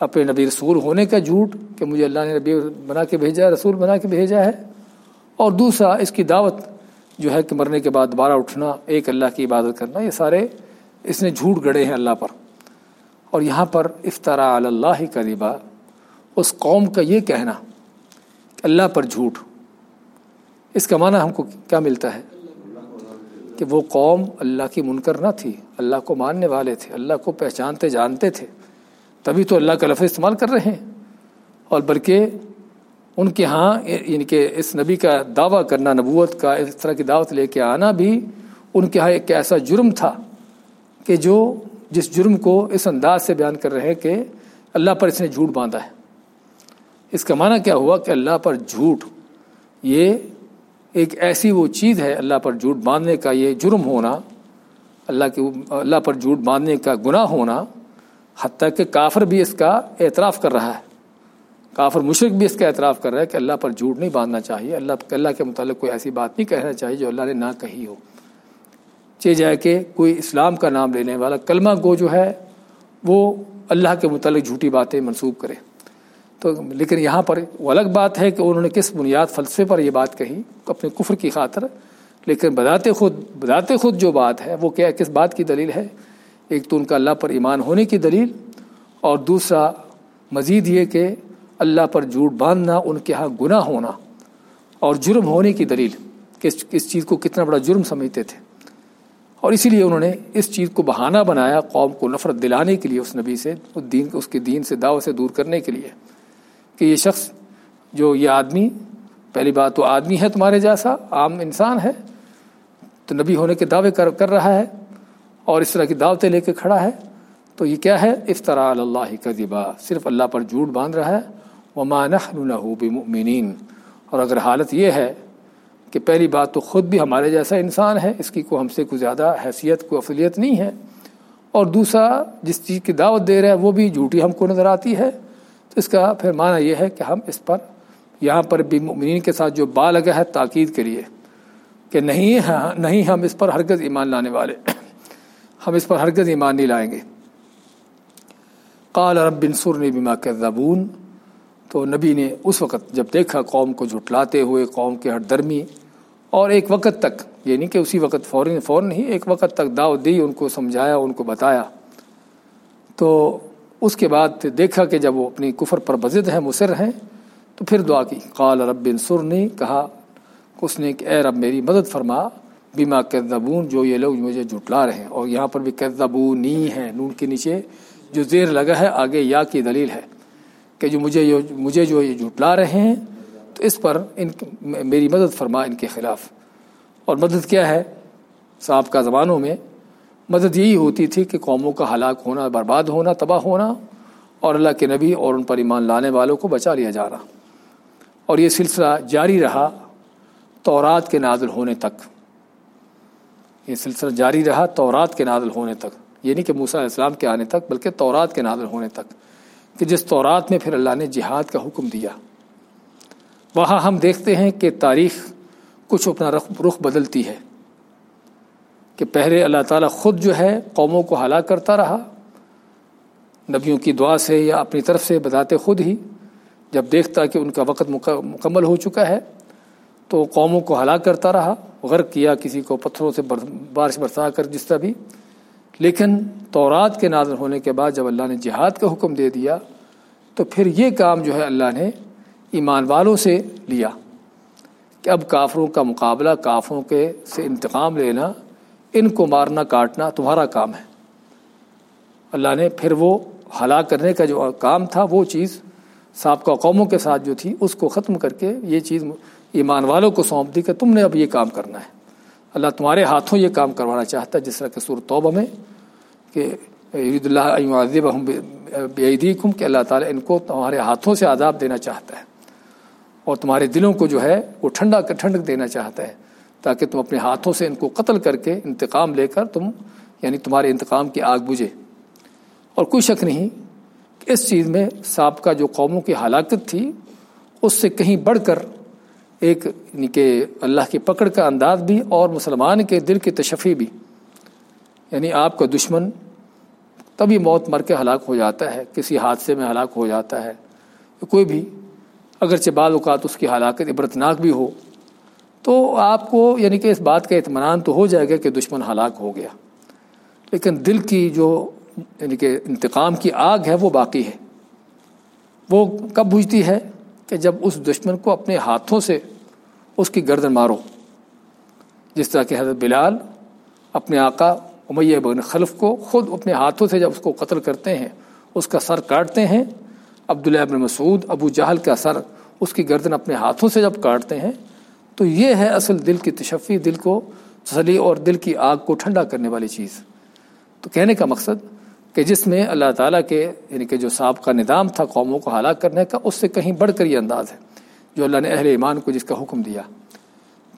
S1: اپنے نبی رسول ہونے کا جھوٹ، کہ مجھے اللہ نے نبی بنا کے بھیجا ہے رسول بنا کے بھیجا ہے۔ اور دوسرا، اس کی دعوت جو ہے کہ مرنے کے بعد دوبارہ اٹھنا، ایک اللہ کی عبادت کرنا، یہ سارے اس نے جھوٹ گڑے ہیں اللہ پر۔ اور یہاں پر افطرا اللہ قریبا اس قوم کا یہ کہنا کہ اللہ پر جھوٹ۔ اس کا معنی ہم کو کیا ملتا ہے؟ کہ وہ قوم اللہ کی منکر نہ تھی، اللہ کو ماننے والے تھے، اللہ کو پہچانتے، جانتے تھے۔ تبھی تو اللہ کا لفظ استعمال کر رہے ہیں۔ اور بلکہ ان کے ہاں یعنی کہ اس نبی کا دعویٰ کرنا، نبوت کا اس طرح کی دعوت لے کے آنا بھی ان کے ہاں ایک ایسا جرم تھا کہ جو جس جرم کو اس انداز سے بیان کر رہے ہیں کہ اللہ پر اس نے جھوٹ باندھا ہے۔ اس کا معنی کیا ہوا کہ اللہ پر جھوٹ، یہ ایک ایسی وہ چیز ہے، اللہ پر جھوٹ باندھنے کا یہ جرم ہونا، اللہ کے، اللہ پر جھوٹ باندھنے کا گناہ ہونا، حتیٰ کہ کافر بھی اس کا اعتراف کر رہا ہے۔ کافر مشرق بھی اس کا اعتراف کر رہا ہے کہ اللہ پر جھوٹ نہیں باندھنا چاہیے، اللہ اللہ کے متعلق کوئی ایسی بات نہیں کہنا چاہیے جو اللہ نے نہ کہی ہو۔ چاہے جائے کہ کوئی اسلام کا نام لینے والا کلمہ گو جو ہے، وہ اللہ کے متعلق جھوٹی باتیں منسوخ کرے۔ تو لیکن یہاں پر وہ الگ بات ہے کہ انہوں نے کس بنیاد فلسفے پر یہ بات کہی، اپنے کفر کی خاطر۔ لیکن بذات خود بذات خود جو بات ہے، وہ کیا کس بات کی دلیل ہے؟ ایک تو ان کا اللہ پر ایمان ہونے کی دلیل اور دوسرا مزید یہ کہ اللہ پر جھوٹ باندھنا، ان کے ہاں گناہ ہونا اور جرم ہونے کی دلیل کہ اس چیز کو کتنا بڑا جرم سمجھتے تھے۔ اور اسی لیے انہوں نے اس چیز کو بہانہ بنایا قوم کو نفرت دلانے کے لیے اس نبی سے، اس دین اس کے دین سے دعوت سے دور کرنے کے لیے کہ یہ شخص جو یہ آدمی، پہلی بات تو آدمی ہے تمہارے جیسا، عام انسان ہے، تو نبی ہونے کے دعوے کر کر رہا ہے اور اس طرح کی دعوتیں لے کے کھڑا ہے، تو یہ کیا ہے؟ افطرا اللہ کا صرف اللہ پر جھوٹ باندھ رہا ہے وہ مانح بمؤمنین۔ اور اگر حالت یہ ہے کہ پہلی بات تو خود بھی ہمارے جیسا انسان ہے، اس کی کوئی ہم سے کوئی زیادہ حیثیت، کوئی افلیت نہیں ہے۔ اور دوسرا، جس چیز کی دعوت دے رہا ہے وہ بھی جھوٹی ہم کو نظر آتی ہے۔ تو اس کا پھر معنی یہ ہے کہ ہم اس پر، یہاں پر بھی مؤمنین کے ساتھ جو با لگا ہے، تاکید کے لیے کہ نہیں نہیں ہم اس پر ہرگز ایمان لانے والے۔ ہم اس پر ہرگز ایمان نہیں لائیں گے۔ قال رب بنسر نے بیما کے زبون تو نبی نے اس وقت جب دیکھا قوم کو جھٹلاتے ہوئے، قوم کے ہر درمی، اور ایک وقت تک یہ نہیں کہ اسی وقت فوراً فوراً ہی ایک وقت تک دعوت دی، ان کو سمجھایا، ان کو بتایا۔ تو اس کے بعد دیکھا کہ جب وہ اپنی کفر پر بزد ہیں، مصر ہیں، تو پھر دعا کی۔ قال رب سر نے کہا، اس نے کہ، اے رب، میری مدد فرما۔ بیما کذبون، جو یہ لوگ مجھے جھٹلا رہے ہیں۔ اور یہاں پر بھی کذبونی ہے نون کے نیچے جو زیر لگا ہے، آگے یا کی دلیل ہے۔ کہ جو مجھے مجھے جو یہ جھٹلا رہے ہیں، تو اس پر ان میری مدد فرما ان کے خلاف۔ اور مدد کیا ہے؟ صاحب کا زبانوں میں مدد یہی ہوتی تھی کہ قوموں کا ہلاک ہونا، برباد ہونا، تباہ ہونا، اور اللہ کے نبی اور ان پر ایمان لانے والوں کو بچا لیا جا رہا اور یہ سلسلہ جاری رہا تورات کے نازل ہونے تک۔ یہ سلسلہ جاری رہا تورات کے نازل ہونے تک یہ نہیں کہ موسیٰ علیہ السلام کے آنے تک، بلکہ تورات کے نازل ہونے تک۔ کہ جس تورات میں پھر اللہ نے جہاد کا حکم دیا، وہاں ہم دیکھتے ہیں کہ تاریخ کچھ اپنا رخ رخ بدلتی ہے، کہ پہلے اللہ تعالیٰ خود جو ہے قوموں کو ہلاک کرتا رہا، نبیوں کی دعا سے یا اپنی طرف سے بتاتے خود ہی، جب دیکھتا کہ ان کا وقت مکمل ہو چکا ہے، تو قوموں کو ہلاک کرتا رہا، غرق کیا کسی کو پتھروں سے بارش برسا کر جس طرح بھی۔ لیکن تورات کے نازل ہونے کے بعد جب اللہ نے جہاد کا حکم دے دیا، تو پھر یہ کام جو ہے اللہ نے ایمان والوں سے لیا کہ اب کافروں کا مقابلہ، کافروں کے سے انتقام لینا، ان کو مارنا، کاٹنا تمہارا کام ہے۔ اللہ نے پھر وہ ہلاک کرنے کا جو کام تھا، وہ چیز سابقہ قوموں کے ساتھ جو تھی، اس کو ختم کر کے یہ چیز ایمان والوں کو سونپ دی کہ تم نے اب یہ کام کرنا ہے۔ اللہ تمہارے ہاتھوں یہ کام کروانا چاہتا ہے، جس طرح کہ سور توبہ میں کہ عید اللہ بیدیکم کہ اللہ تعالیٰ ان کو تمہارے ہاتھوں سے عذاب دینا چاہتا ہے اور تمہارے دلوں کو جو ہے وہ ٹھنڈا ٹھنڈک دینا چاہتا ہے تاکہ تم اپنے ہاتھوں سے ان کو قتل کر کے انتقام لے کر تم یعنی تمہارے انتقام کی آگ بجھے۔ اور کوئی شک نہیں کہ اس چیز میں سابقہ جو قوموں کی ہلاکت تھی، اس سے کہیں بڑھ کر ایک یعنی کہ اللہ کی پکڑ کا انداز بھی اور مسلمان کے دل کی تشفی بھی۔ یعنی آپ کا دشمن تبھی موت مر کے ہلاک ہو جاتا ہے، کسی حادثے میں ہلاک ہو جاتا ہے۔ کوئی بھی اگرچہ بعض اوقات اس کی ہلاکت عبرتناک بھی ہو، تو آپ کو یعنی کہ اس بات کا اطمینان تو ہو جائے گا کہ دشمن ہلاک ہو گیا۔ لیکن دل کی جو یعنی کہ انتقام کی آگ ہے، وہ باقی ہے۔ وہ کب بجھتی ہے؟ کہ جب اس دشمن کو اپنے ہاتھوں سے اس کی گردن مارو، جس طرح کہ حضرت بلال اپنے آقا امیہ بن خلف کو خود اپنے ہاتھوں سے جب اس کو قتل کرتے ہیں، اس کا سر کاٹتے ہیں، عبداللہ ابن مسعود، ابو جہل کا سر اس کی گردن اپنے ہاتھوں سے جب کاٹتے ہیں، تو یہ ہے اصل دل کی تشفی، دل کو تسلی اور دل کی آگ کو ٹھنڈا کرنے والی چیز۔ تو کہنے کا مقصد کہ جس میں اللہ تعالیٰ کے یعنی کہ جو صاحب کا نظام تھا قوموں کو ہلاک کرنے کا، اس سے کہیں بڑھ کر یہ انداز ہے، جو اللہ نے اہل ایمان کو جس کا حکم دیا۔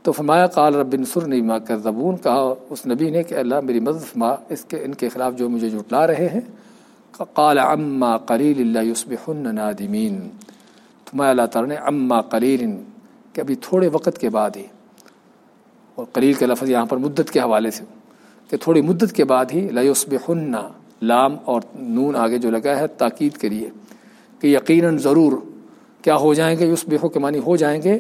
S1: تو فرمایا، قال رب نصر نیما کا زبون کہا اس نبی نے کہ اللہ میری مدد فرما، اس کے، ان کے خلاف جو مجھے جھٹلا رہے ہیں۔ قال اما قلیل اللہ یوسب نادمین۔ فرمایا، اللہ تعالیٰ نے اما قلیل، کہ ابھی تھوڑے وقت کے بعد ہی۔ اور قلیل کے لفظ یہاں پر مدت کے حوالے سے، کہ تھوڑی مدت کے بعد ہی لیوسب لام اور نون آگے جو لگا ہے، تاکید کے لیے کہ یقیناً ضرور کیا ہو جائیں گے اس بےحو کے معنی ہو جائیں گے۔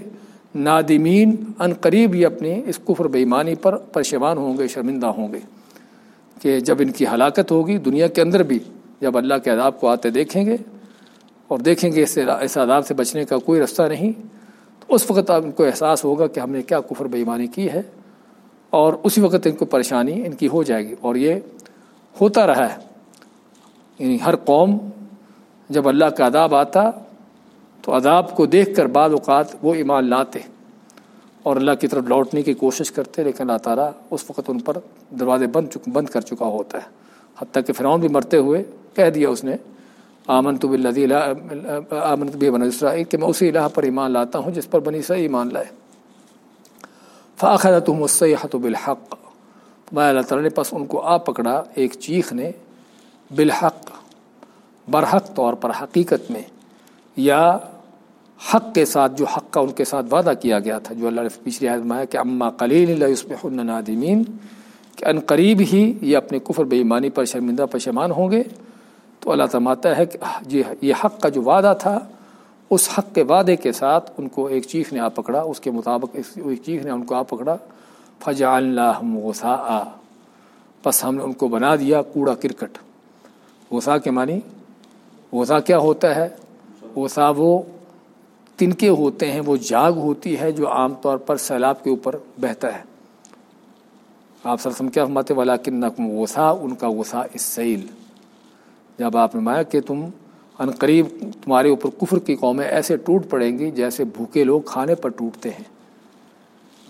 S1: نادمین ان قریب یہ اپنی اس کفر بےمانی پر پرشمان ہوں گے، شرمندہ ہوں گے کہ جب ان کی ہلاکت ہوگی دنیا کے اندر بھی، جب اللہ کے عذاب کو آتے دیکھیں گے اور دیکھیں گے اس سے، اس عذاب سے بچنے کا کوئی رستہ نہیں، تو اس وقت ان کو احساس ہوگا کہ ہم نے کیا کفر بےمانی کی ہے اور اسی وقت ان کو پریشانی ان کی ہو جائے گی۔ اور یہ ہوتا رہا ہے۔ یعنی ہر قوم جب اللہ کا عذاب آتا تو عذاب کو دیکھ کر بعض اوقات وہ ایمان لاتے اور اللہ کی طرف لوٹنے کی کوشش کرتے لیکن اللہ تعالیٰ اس وقت ان پر دروازے بند چک بند کر چکا ہوتا ہے۔ حتیٰ کہ فرعون بھی مرتے ہوئے کہہ دیا اس نے آمن تو بلّی آمن بھی بن اسرائیل کہ میں اسی الہ پر ایمان لاتا ہوں جس پر بنی سے ایمان لائے۔ فاخرت مسیحت بالحق۔ میں اللہ تعالیٰ نے پس ان کو آ پکڑا، ایک چیخ نے بالحق، برحق طور پر حقیقت میں، یا حق کے ساتھ جو حق کا ان کے ساتھ وعدہ کیا گیا تھا، جو اللہ نے پچھلی آزمایا کہ اما قلیل اللہ عصب النادمین کہ ان قریب ہی یہ اپنے کفر بے ایمانی پر شرمندہ پشمان ہوں گے۔ تو اللہ تماتا ہے کہ یہ حق کا جو وعدہ تھا، اس حق کے وعدے کے ساتھ ان کو ایک چیخ نے آ پکڑا، اس کے مطابق ایک چیخ نے ان کو آ پکڑا۔ فجا اللہ غسا بس ہم نے ان کو بنا دیا کوڑا کرکٹ۔ غسا کے معنی غسا کیا ہوتا ہے؟ غسا وہ تنکے ہوتے ہیں، وہ جاگ ہوتی ہے جو عام طور پر سیلاب کے اوپر بہتا ہے۔ آپ سرسم کیا فرماتے والا کن غسا ان کا غسا اس سیل۔ جب آپ نے مایا کہ تم ان قریب تمہارے اوپر کفر کی قومیں ایسے ٹوٹ پڑیں گی جیسے بھوکے لوگ کھانے پر ٹوٹتے ہیں۔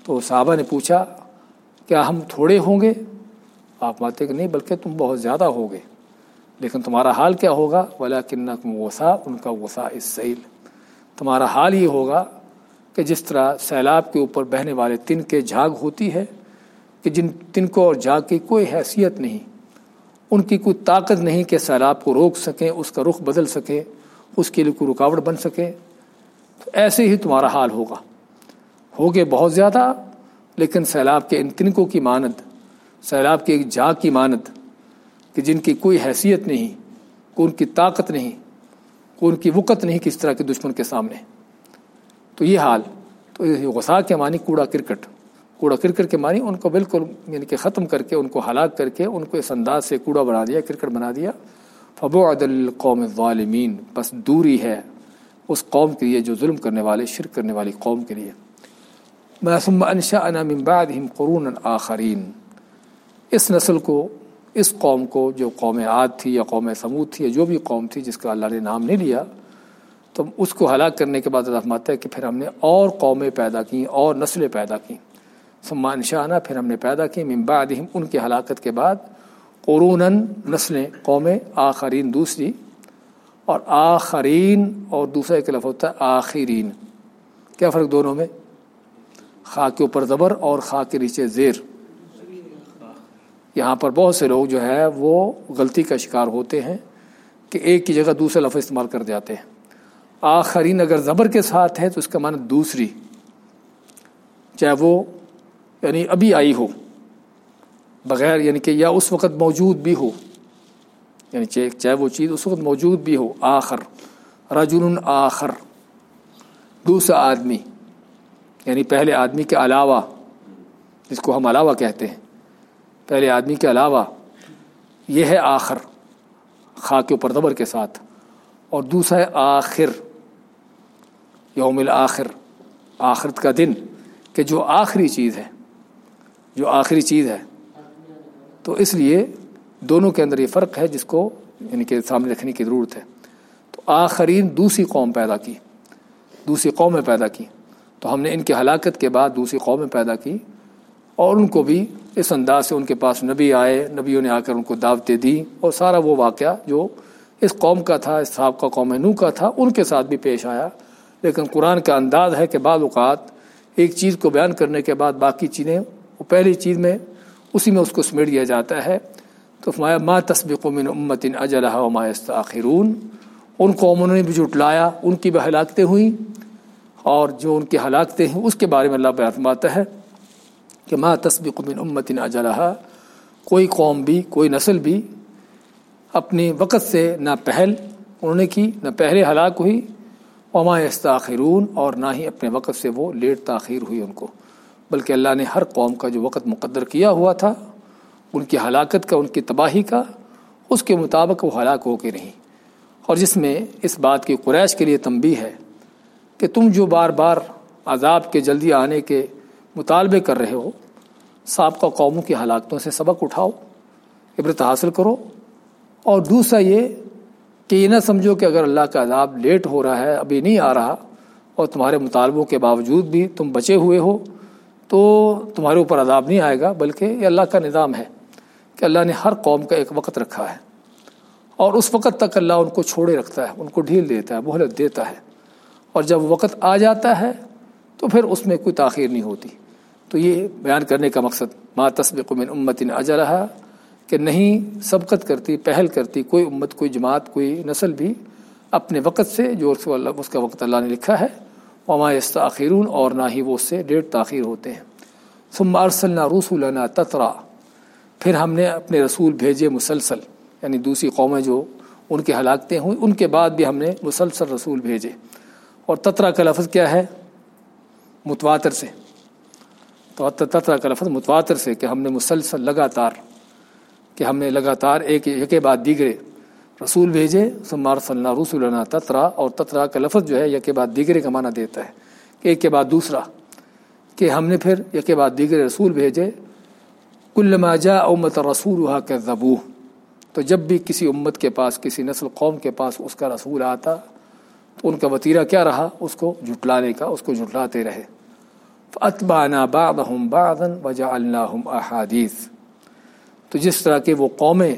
S1: تو صحابہ نے پوچھا، کیا ہم تھوڑے ہوں گے؟ آپ ماتے کہ نہیں، بلکہ تم بہت زیادہ ہوگے۔ لیکن تمہارا حال کیا ہوگا؟ ولا کن غصہ ان کا غصہ اس سیل تمہارا حال یہ ہوگا کہ جس طرح سیلاب کے اوپر بہنے والے تن کے جھاگ ہوتی ہے، کہ جن تن کو اور جھاگ کی کوئی حیثیت نہیں، ان کی کوئی طاقت نہیں کہ سیلاب کو روک سکیں، اس کا رخ بدل سکے، اس کے لیے کوئی رکاوٹ بن سکے۔ تو ایسے ہی تمہارا حال ہوگا۔ ہوگے بہت زیادہ، لیکن سیلاب کے ان تنکوں کی مانند، سیلاب کی ایک جاگ کی مانند کہ جن کی کوئی حیثیت نہیں کوئی ان کی طاقت نہیں کوئی ان کی وقت نہیں کس طرح کے دشمن کے سامنے۔ تو یہ حال، تو غسا کے معنی کوڑا کرکٹ۔ کوڑا کرکٹ کے معنی ان کو بالکل یعنی کہ ختم کر کے، ان کو ہلاک کر کے، ان کو اس انداز سے کوڑا بنا دیا، کرکٹ بنا دیا۔ فبو عدل قوم ظالمین بس دوری ہے اس قوم کے لیے جو ظلم کرنے والے، شرک کرنے والی قوم کے لیے۔ معصوم انشا انا من بعدہم قرون آخرین۔ اس نسل کو اس قوم کو جو قوم عاد تھی یا قوم سمود تھی یا جو بھی قوم تھی جس کا اللہ نے نام نہیں لیا، تو اس کو ہلاک کرنے کے بعد رحمات ہے کہ پھر ہم نے اور قومیں پیدا کیں، اور نسلیں پیدا کیں۔ سمان شانہ پھر ہم نے پیدا کی بعدہم، ان کی ہلاکت کے بعد قرون نسلیں، قومیں، آخرین دوسری، اور آخرین اور دوسرا ایک لفظ ہوتا ہے آخرین۔ کیا فرق دونوں میں؟ خاک کے اوپر زبر اور خاک کے نیچے زیر۔ یہاں پر بہت سے لوگ جو ہے وہ غلطی کا شکار ہوتے ہیں کہ ایک کی جگہ دوسرا لفظ استعمال کر جاتے ہیں۔ آخرین اگر زبر کے ساتھ ہے تو اس کا معنی دوسری۔ چاہے وہ یعنی ابھی آئی ہو، بغیر یعنی کہ یا اس وقت موجود بھی ہو یعنی چاہے وہ چیز اس وقت موجود بھی ہو، آخر رجل آخر، دوسرا آدمی یعنی پہلے آدمی کے علاوہ، جس کو ہم علاوہ کہتے ہیں۔ پہلے آدمی کے علاوہ یہ ہے آخر، خاک کے اوپر دبر کے ساتھ۔ اور دوسرا ہے آخر، یوم الآخر، آخرت کا دن، کہ جو آخری چیز ہے، جو آخری چیز ہے۔ تو اس لیے دونوں کے اندر یہ فرق ہے جس کو یعنی کہ سامنے رکھنے کی ضرورت ہے۔ تو آخرین دوسری قوم پیدا کی، دوسری قومیں پیدا کی۔ تو ہم نے ان کی ہلاکت کے بعد دوسری قومیں پیدا کی۔ اور ان کو بھی اس انداز سے ان کے پاس نبی آئے، نبیوں نے آ کر ان کو دعوتیں دی اور سارا وہ واقعہ جو اس قوم کا تھا، اس صاحب کا قوم نو کا تھا، ان کے ساتھ بھی پیش آیا۔ لیکن قرآن کا انداز ہے کہ بعض اوقات ایک چیز کو بیان کرنے کے بعد باقی چیزیں، وہ پہلی چیز میں اسی میں اس کو سمیٹ دیا جاتا ہے۔ تو ما تصبق من امت اجلح و ما استاخرون ان قوموں نے بھی جٹلایا ان کی بھی ہلاکتیں ہوئیں اور جو ان کی ہلاکتیں ہیں، اس کے بارے میں اللہ بیاتماتا ہے۔ کہ ما تصبق من امت اجلحا کوئی قوم بھی، کوئی نسل بھی اپنی وقت سے نہ پہل انہوں نے کی، نہ پہلے ہلاک ہوئی۔ وما استاخرون اور نہ ہی اپنے وقت سے وہ لیٹ تاخیر ہوئی ان کو۔ بلکہ اللہ نے ہر قوم کا جو وقت مقدر کیا ہوا تھا، ان کی ہلاکت کا، ان کی تباہی کا، اس کے مطابق وہ ہلاک ہو کے رہیں اور جس میں اس بات کی قریش کے لیے تنبی ہے کہ تم جو بار بار عذاب کے جلدی آنے کے مطالبے کر رہے ہو سابقہ قوموں کی ہلاکتوں سے سبق اٹھاؤ، عبرت حاصل کرو اور دوسرا یہ کہ یہ نہ سمجھو کہ اگر اللہ کا عذاب لیٹ ہو رہا ہے، ابھی نہیں آ رہا اور تمہارے مطالبوں کے باوجود بھی تم بچے ہوئے ہو، تو تمہارے اوپر عذاب نہیں آئے گا، بلکہ یہ اللہ کا نظام ہے کہ اللہ نے ہر قوم کا ایک وقت رکھا ہے اور اس وقت تک اللہ ان کو چھوڑے رکھتا ہے، ان کو ڈھیل دیتا ہے، مہلت دیتا ہے اور جب وقت آ جاتا ہے تو پھر اس میں کوئی تاخیر نہیں ہوتی۔ تو یہ بیان کرنے کا مقصد، ما تصبق من امت اجا رہا کہ نہیں سبقت کرتی، پہل کرتی کوئی امت، کوئی جماعت، کوئی نسل بھی اپنے وقت سے جو اس کا وقت اللہ نے لکھا ہے، وما استاخرون اور نہ ہی وہ اس سے ڈیڑھ تاخیر ہوتے ہیں۔ ثم ارسلنا رسولنا تترا پھر ہم نے اپنے رسول بھیجے مسلسل یعنی دوسری قومیں جو ان کے ہلاکتیں ہوئیں، ان کے بعد بھی ہم نے مسلسل رسول بھیجے۔ اور تترا کا لفظ کیا ہے؟ متواتر سے۔ تو تترا کا لفظ متواتر سے کہ ہم نے مسلسل لگاتار کہ ہم نے لگاتار ایک کے بعد دیگرے رسول بھیجے سمار صلی اللہ رسول تترا، اور تترا کا لفظ جو ہے یک بعد دیگرے کا معنی دیتا ہے کہ ایک کے بعد دوسرا، کہ ہم نے پھر یک بعد دیگرے رسول بھیجے کل جا امت رسول ہوا کے ضبو تو جب بھی کسی امت کے پاس، کسی نسل، قوم کے پاس اس کا رسول آتا، تو ان کا وطیرہ کیا رہا؟ اس کو جھٹلانے کا، اس کو جھٹلاتے رہے۔ اتبانا بعضهم بعضا وجعلناهم احادیث تو جس طرح کے وہ قومیں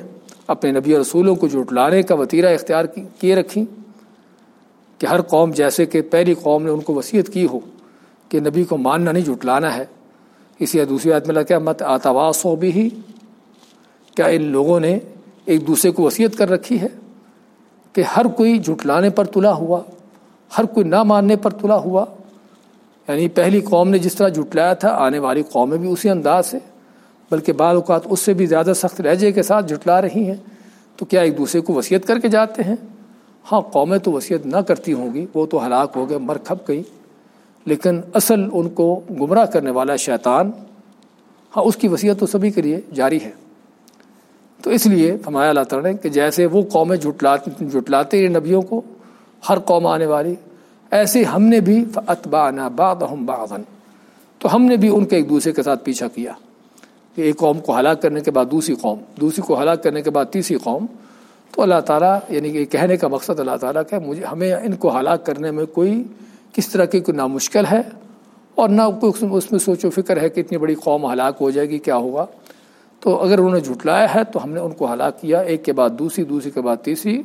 S1: اپنے نبی رسولوں کو جھٹلانے کا وطیرہ اختیار کیے رکھیں کہ ہر قوم جیسے کہ پہلی قوم نے ان کو وصیت کی ہو کہ نبی کو ماننا نہیں جھٹلانا ہے۔ اسی دوسری آدمی لگا کیا مت آتواس ہو بھی ہی کیا ان لوگوں نے ایک دوسرے کو وصیت کر رکھی ہے کہ ہر کوئی جھٹلانے پر تلا ہوا، ہر کوئی نہ ماننے پر تلا ہوا؟ یعنی پہلی قوم نے جس طرح جھٹلایا تھا، آنے والی قومیں بھی اسی انداز سے، بلکہ بعض اوقات اس سے بھی زیادہ سخت لہجے کے ساتھ جھٹلا رہی ہیں۔ تو کیا ایک دوسرے کو وصیت کر کے جاتے ہیں؟ ہاں قومیں تو وصیت نہ کرتی ہوں گی، وہ تو ہلاک ہو گئے، مر کھپ گئی لیکن اصل ان کو گمراہ کرنے والا شیطان ہاں اس کی وصیت تو سبھی کے لیے جاری ہے۔ تو اس لیے فرمایا اللہ تعالیٰ نے کہ جیسے وہ قومیں جھٹلاتے جھٹلاتے ہیں نبیوں کو، ہر قوم آنے والی ایسے ہم نے بھی اتبا نا باغن تو ہم نے بھی ان کے ایک دوسرے کے ساتھ پیچھا کیا کہ ایک قوم کو ہلاک کرنے کے بعد دوسری قوم، دوسری کو ہلاک کرنے کے بعد تیسری قوم۔ تو اللہ تعالیٰ یعنی کہ کہنے کا مقصد اللہ تعالیٰ کا مجھے، ہمیں ان کو ہلاک کرنے میں کوئی کس طرح کی کوئی نامشکل ہے اور نہ کوئی اس میں سوچ و فکر ہے کہ اتنی بڑی قوم ہلاک ہو جائے گی، کیا ہوگا؟ تو اگر انہوں نے جھٹلایا ہے تو ہم نے ان کو ہلاک کیا، ایک کے بعد دوسری دوسری کے بعد تیسری۔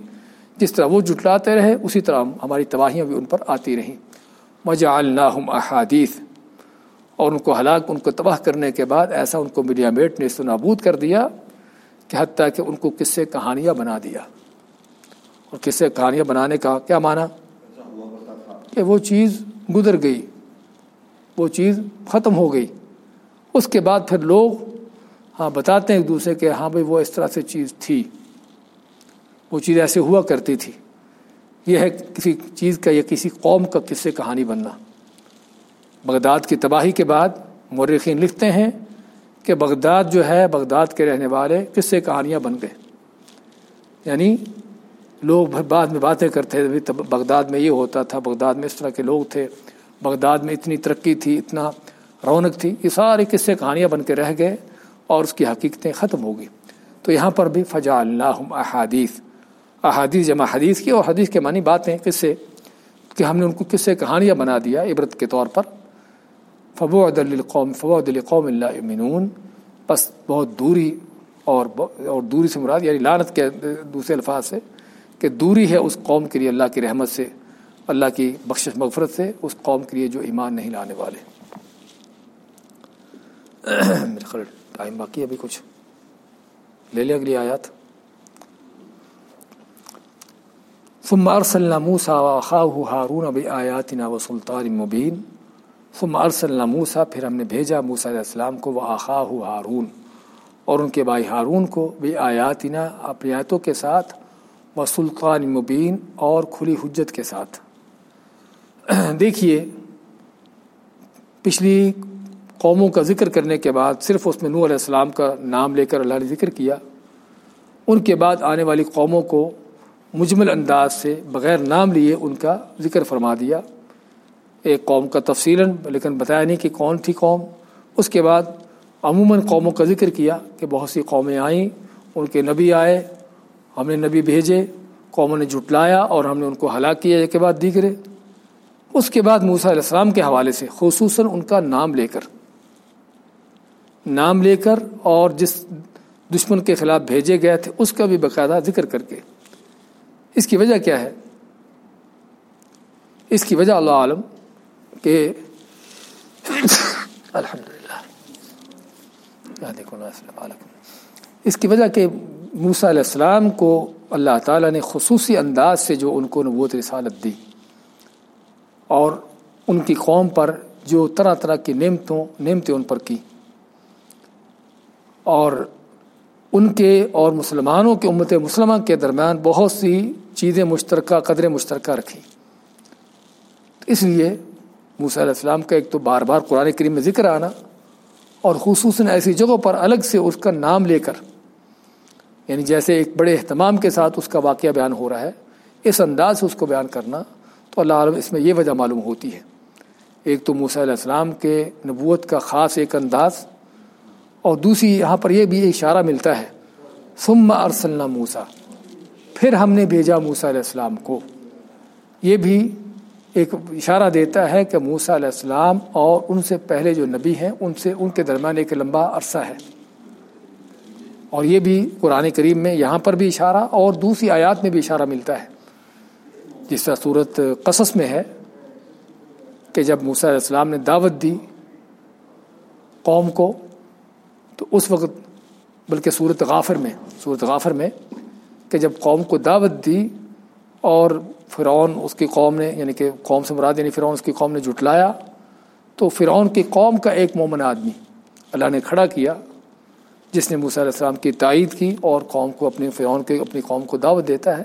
S1: جس طرح وہ جھٹلاتے رہے، اسی طرح ہماری تباہیاں بھی ان پر آتی رہیں۔ مجا اللہ احادیث اور ان کو ہلاک، ان کو تباہ کرنے کے بعد ایسا ان کو میڈیا میٹ نے نابود کر دیا کہ حتیٰ کہ ان کو کس سے کہانیاں بنا دیا۔ اور کس سے کہانیاں بنانے کا کیا معنی؟ کہ وہ چیز گزر گئی، وہ چیز ختم ہو گئی۔ اس کے بعد پھر لوگ ہاں بتاتے ہیں ایک دوسرے کہ ہاں بھائی وہ اس طرح سے چیز تھی۔ وہ چیز ایسے ہوا کرتی تھی۔ یہ ہے کسی چیز کا یا کسی قوم کا کس سے کہانی بننا۔ بغداد کی تباہی کے بعد مورخین لکھتے ہیں کہ بغداد جو ہے، بغداد کے رہنے والے کس سے کہانیاں بن گئے۔ یعنی لوگ بعد میں باتیں کرتے تھے بغداد میں یہ ہوتا تھا، بغداد میں اس طرح کے لوگ تھے۔ بغداد میں اتنی ترقی تھی، اتنا رونق تھی، یہ ساری قصے کہانیاں بن کے رہ گئے اور اس کی حقیقتیں ختم ہو گئی تو یہاں پر بھی فجا اللہ احادیث۔ احادیث جمع حدیث کی اور حدیث کے معنی باتیں قصے کہ ہم نے ان کو قصے کہانیاں بنا دیا عبرت کے طور پر۔ فبو عد القوم فبو عدل قوم اللہ امنون بس بہت دوری اور اور دوری سے مراد یعنی لانت کے دوسرے الفاظ سے کہ دوری ہے اس قوم کے لیے اللہ کی رحمت سے، اللہ کی بخشش مغفرت سے، اس قوم کے لیے جو ایمان نہیں لانے والے۔ میرے خیال ٹائم باقی ابھی کچھ۔ لے لیں اگلی آیات۔ ثم ارسلنا موسى واخاه هارون بآياتنا وسلطان مبين. ثم ارسلنا موسى، پھر ہم نے بھیجا موسیٰ علیہ السلام کو واخاه هارون اور ان کے بھائی ہارون کو بھی آیاتنا اپنی آیتوں کے ساتھ و سلطان مبین اور کھلی حجت کے ساتھ۔ دیکھیے، پچھلی قوموں کا ذکر کرنے کے بعد صرف اس میں نور علیہ السلام کا نام لے کر اللہ نے ذکر کیا۔ ان کے بعد آنے والی قوموں کو مجمل انداز سے بغیر نام لیے ان کا ذکر فرما دیا۔ ایک قوم کا تفصیل لیکن بتایا نہیں کہ کون تھی قوم۔ اس کے بعد عموماً قوموں کا ذکر کیا کہ بہت سی قومیں آئیں، ان کے نبی آئے، ہم نے نبی بھیجے، قوموں نے جھٹلایا اور ہم نے ان کو ہلاک کیا۔ ایک کے بعد دیگرے۔ اس کے بعد موسیٰ علیہ السلام کے حوالے سے خصوصاً ان کا نام لے کر۔ نام لے کر اور جس دشمن کے خلاف بھیجے گئے تھے، اس کا بھی باقاعدہ ذکر کر کے۔ اس کی وجہ کیا ہے؟ اس کی وجہ اللہ عالم کہ الحمد للہ اس کی وجہ کہ موسیٰ علیہ السلام کو اللہ تعالیٰ نے خصوصی انداز سے جو ان کو نبوت رسالت دی اور ان کی قوم پر جو طرح طرح کی نعمتوں نعمتیں ان پر کی اور ان کے اور مسلمانوں کے امت مسلمہ کے درمیان بہت سی چیزیں مشترکہ قدر مشترکہ رکھی اس لیے موسیٰ علیہ السلام کا ایک تو بار بار قرآن کریم میں ذکر آنا اور خصوصاً ایسی جگہوں پر الگ سے اس کا نام لے کر یعنی جیسے ایک بڑے اہتمام کے ساتھ اس کا واقعہ بیان ہو رہا ہے، اس انداز سے اس کو بیان کرنا تو اللہ عالم اس میں یہ وجہ معلوم ہوتی ہے۔ ایک تو موسیٰ علیہ السلام کے نبوت کا خاص ایک انداز اور دوسری یہاں پر یہ بھی اشارہ ملتا ہے، ثم ارسلنا موسا پھر ہم نے بھیجا موسا علیہ السلام کو۔ یہ بھی ایک اشارہ دیتا ہے کہ موسا علیہ السلام اور ان سے پہلے جو نبی ہیں، ان سے، ان کے درمیان ایک لمبا عرصہ ہے۔ اور یہ بھی قرآن کریم میں یہاں پر بھی اشارہ اور دوسری آیات میں بھی اشارہ ملتا ہے۔ جس طرح صورت قصص میں ہے کہ جب موسیٰ علیہ السلام نے دعوت دی قوم کو، تو اس وقت بلکہ صورت غافر میں صورت غافر میں کہ جب قوم کو دعوت دی اور فرعون اس کی قوم نے یعنی کہ قوم سے مراد یعنی فرعون اس کی قوم نے جٹلایا تو فرعون کی قوم کا ایک مومن آدمی اللہ نے کھڑا کیا، جس نے موسیٰ علیہ السلام کی تائید کی اور قوم کو اپنی، فرعون کے، اپنی قوم کو دعوت دیتا ہے۔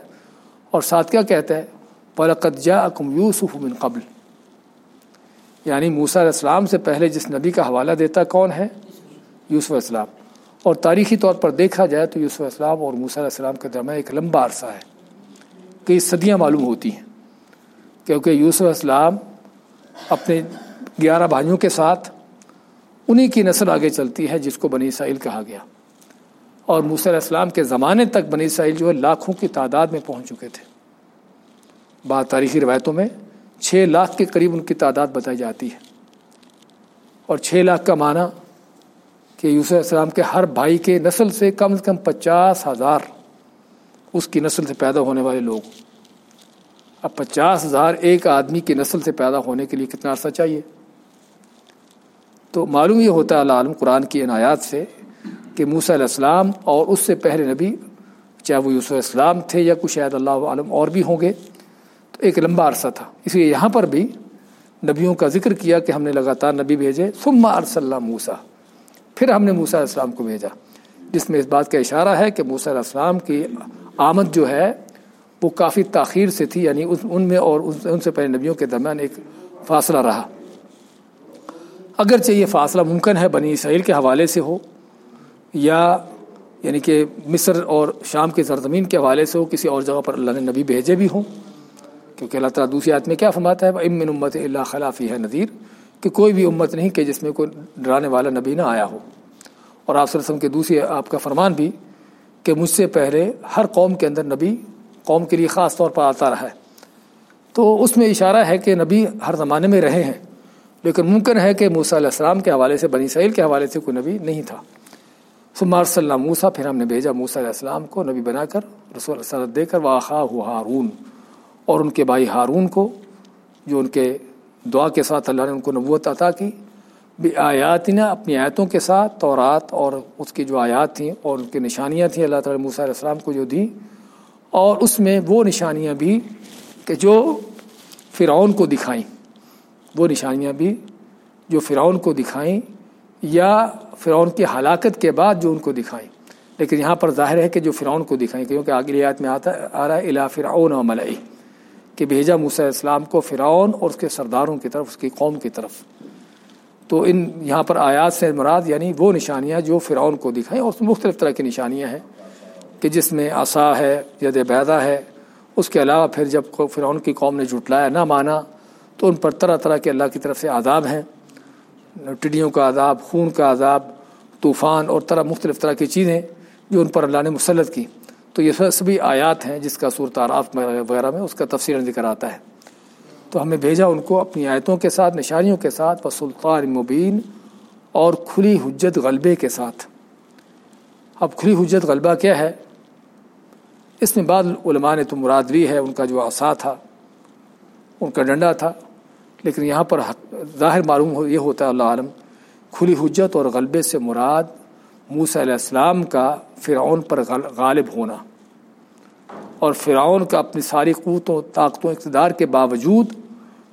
S1: اور ساتھ کیا کہتا ہے؟ پلقت جا اکم یوسف من قبل۔ یعنی موسیٰ علیہ السلام سے پہلے جس نبی کا حوالہ دیتا کون ہے؟ یوسف علیہ السلام۔ اور تاریخی طور پر دیکھا جائے تو یوسف علیہ السلام اور موسیٰ علیہ السلام کے درمیان ایک لمبا عرصہ ہے کئی صدیاں معلوم ہوتی ہیں، کیونکہ یوسف علیہ السلام اپنے گیارہ بھائیوں کے ساتھ انہی کی نسل آگے چلتی ہے جس کو بنی اسرائیل کہا گیا۔ اور موسیٰ علیہ السلام کے زمانے تک بنی اسرائیل جو ہے لاکھوں کی تعداد میں پہنچ چکے تھے۔ بعض تاریخی روایتوں میں چھ لاکھ کے قریب ان کی تعداد بتائی جاتی ہے۔ اور چھ لاکھ کا معنی کہ یوسف السلام کے ہر بھائی کے نسل سے کم از کم پچاس ہزار اس کی نسل سے پیدا ہونے والے لوگ۔ اب پچاس ہزار ایک آدمی کی نسل سے پیدا ہونے کے لیے کتنا عرصہ چاہیے؟ تو معلوم یہ ہوتا ہے، اللہ عالم قرآن کی عنایات سے کہ موسیٰ علیہ السلام اور اس سے پہلے نبی، چاہے وہ یوسف السلام تھے یا کچھ شاید اللہ عالم اور بھی ہوں گے، تو ایک لمبا عرصہ تھا۔ اس لیے یہاں پر بھی نبیوں کا ذکر کیا کہ ہم نے لگاتار نبی بھیجے، ثم ارسل موسیٰ۔ پھر ہم نے موسیٰ علیہ السلام کو بھیجا، جس میں اس بات کا اشارہ ہے کہ موسیٰ علیہ السلام کی آمد جو ہے، وہ کافی تاخیر سے تھی یعنی ان میں اور ان سے پہلے نبیوں کے درمیان ایک فاصلہ رہا۔ اگرچہ یہ فاصلہ ممکن ہے بنی اسرائیل کے حوالے سے ہو، یا یعنی کہ مصر اور شام کی سرزمین کے حوالے سے ہو، کسی اور جگہ پر اللہ نے نبی بھیجے بھی ہوں، کیونکہ اللہ تعالیٰ دوسری آدمی کیا فرماتا ہے؟ امن امت اللہ خلافی ہے نذیر کہ کوئی بھی امت نہیں کہ جس میں کوئی ڈرانے والا نبی نہ آیا ہو۔ اور آپ صلی اللہ علیہ وسلم کے دوسری آپ کا فرمان بھی کہ مجھ سے پہلے ہر قوم کے اندر نبی قوم کے لیے خاص طور پر آتا رہا ہے۔ تو اس میں اشارہ ہے کہ نبی ہر زمانے میں رہے ہیں، لیکن ممکن ہے کہ موسیٰ علیہ السلام کے حوالے سے، بنی سعیل کے حوالے سے کوئی نبی نہیں تھا۔ سمار صلی اللہ موسیٰ، پھر ہم نے بھیجا موسیٰ علیہ السلام کو نبی بنا کر، رسول اللہ دے کر واقع ہارون۔ اور ان کے بھائی ہارون کو، جو ان کے دعا کے ساتھ اللہ نے ان کو نبوت عطا کی بھی آیات اپنی آیتوں کے ساتھ، تورات اور اس کی جو آیات تھیں اور ان کی نشانیاں تھیں اللہ تعالیٰ موسیٰ علیہ السلام کو جو دیں، اور اس میں وہ نشانیاں بھی کہ جو فرعون کو دکھائیں۔ وہ نشانیاں بھی جو فرعون کو دکھائیں یا فرعون کی ہلاکت کے بعد جو ان کو دکھائیں۔ لیکن یہاں پر ظاہر ہے کہ جو فرعون کو دکھائیں، کیونکہ آگے آیت میں آتا آ رہا ہے، الا فرعون و ملئی کہ بھیجا موسیٰ السلام کو فرعون اور اس کے سرداروں کی طرف، اس کی قوم کی طرف۔ تو ان یہاں پر آیات سے مراد یعنی وہ نشانیاں جو فرعون کو دکھائیں اور مختلف طرح کی نشانیاں ہیں کہ جس میں آسا ہے، ید بیدا ہے، اس کے علاوہ پھر جب فرعون کی قوم نے جھٹلایا نہ مانا تو ان پر طرح طرح کے اللہ کی طرف سے عذاب ہیں۔ ٹڈیوں کا عذاب، خون کا عذاب، طوفان اور طرح مختلف طرح کی چیزیں جو ان پر اللہ نے مسلط کی۔ تو یہ سبھی آیات ہیں جس کا صورت عراف وغیرہ میں اس کا تفصیل ذکر آتا ہے۔ تو ہمیں بھیجا ان کو اپنی آیتوں کے ساتھ، نشانیوں کے ساتھ و سلطان مبین اور کھلی حجت غلبے کے ساتھ۔ اب کھلی حجت غلبہ کیا ہے؟ اس میں بعد علماء نے تو مراد لی ہے ان کا جو آسا تھا، ان کا ڈنڈا تھا، لیکن یہاں پر ظاہر معلوم ہو، یہ ہوتا ہے اللہ عالم، کھلی حجت اور غلبے سے مراد موسیٰ علیہ السلام کا فرعون پر غالب ہونا۔ اور فرعون کا اپنی ساری قوتوں، طاقتوں، اقتدار کے باوجود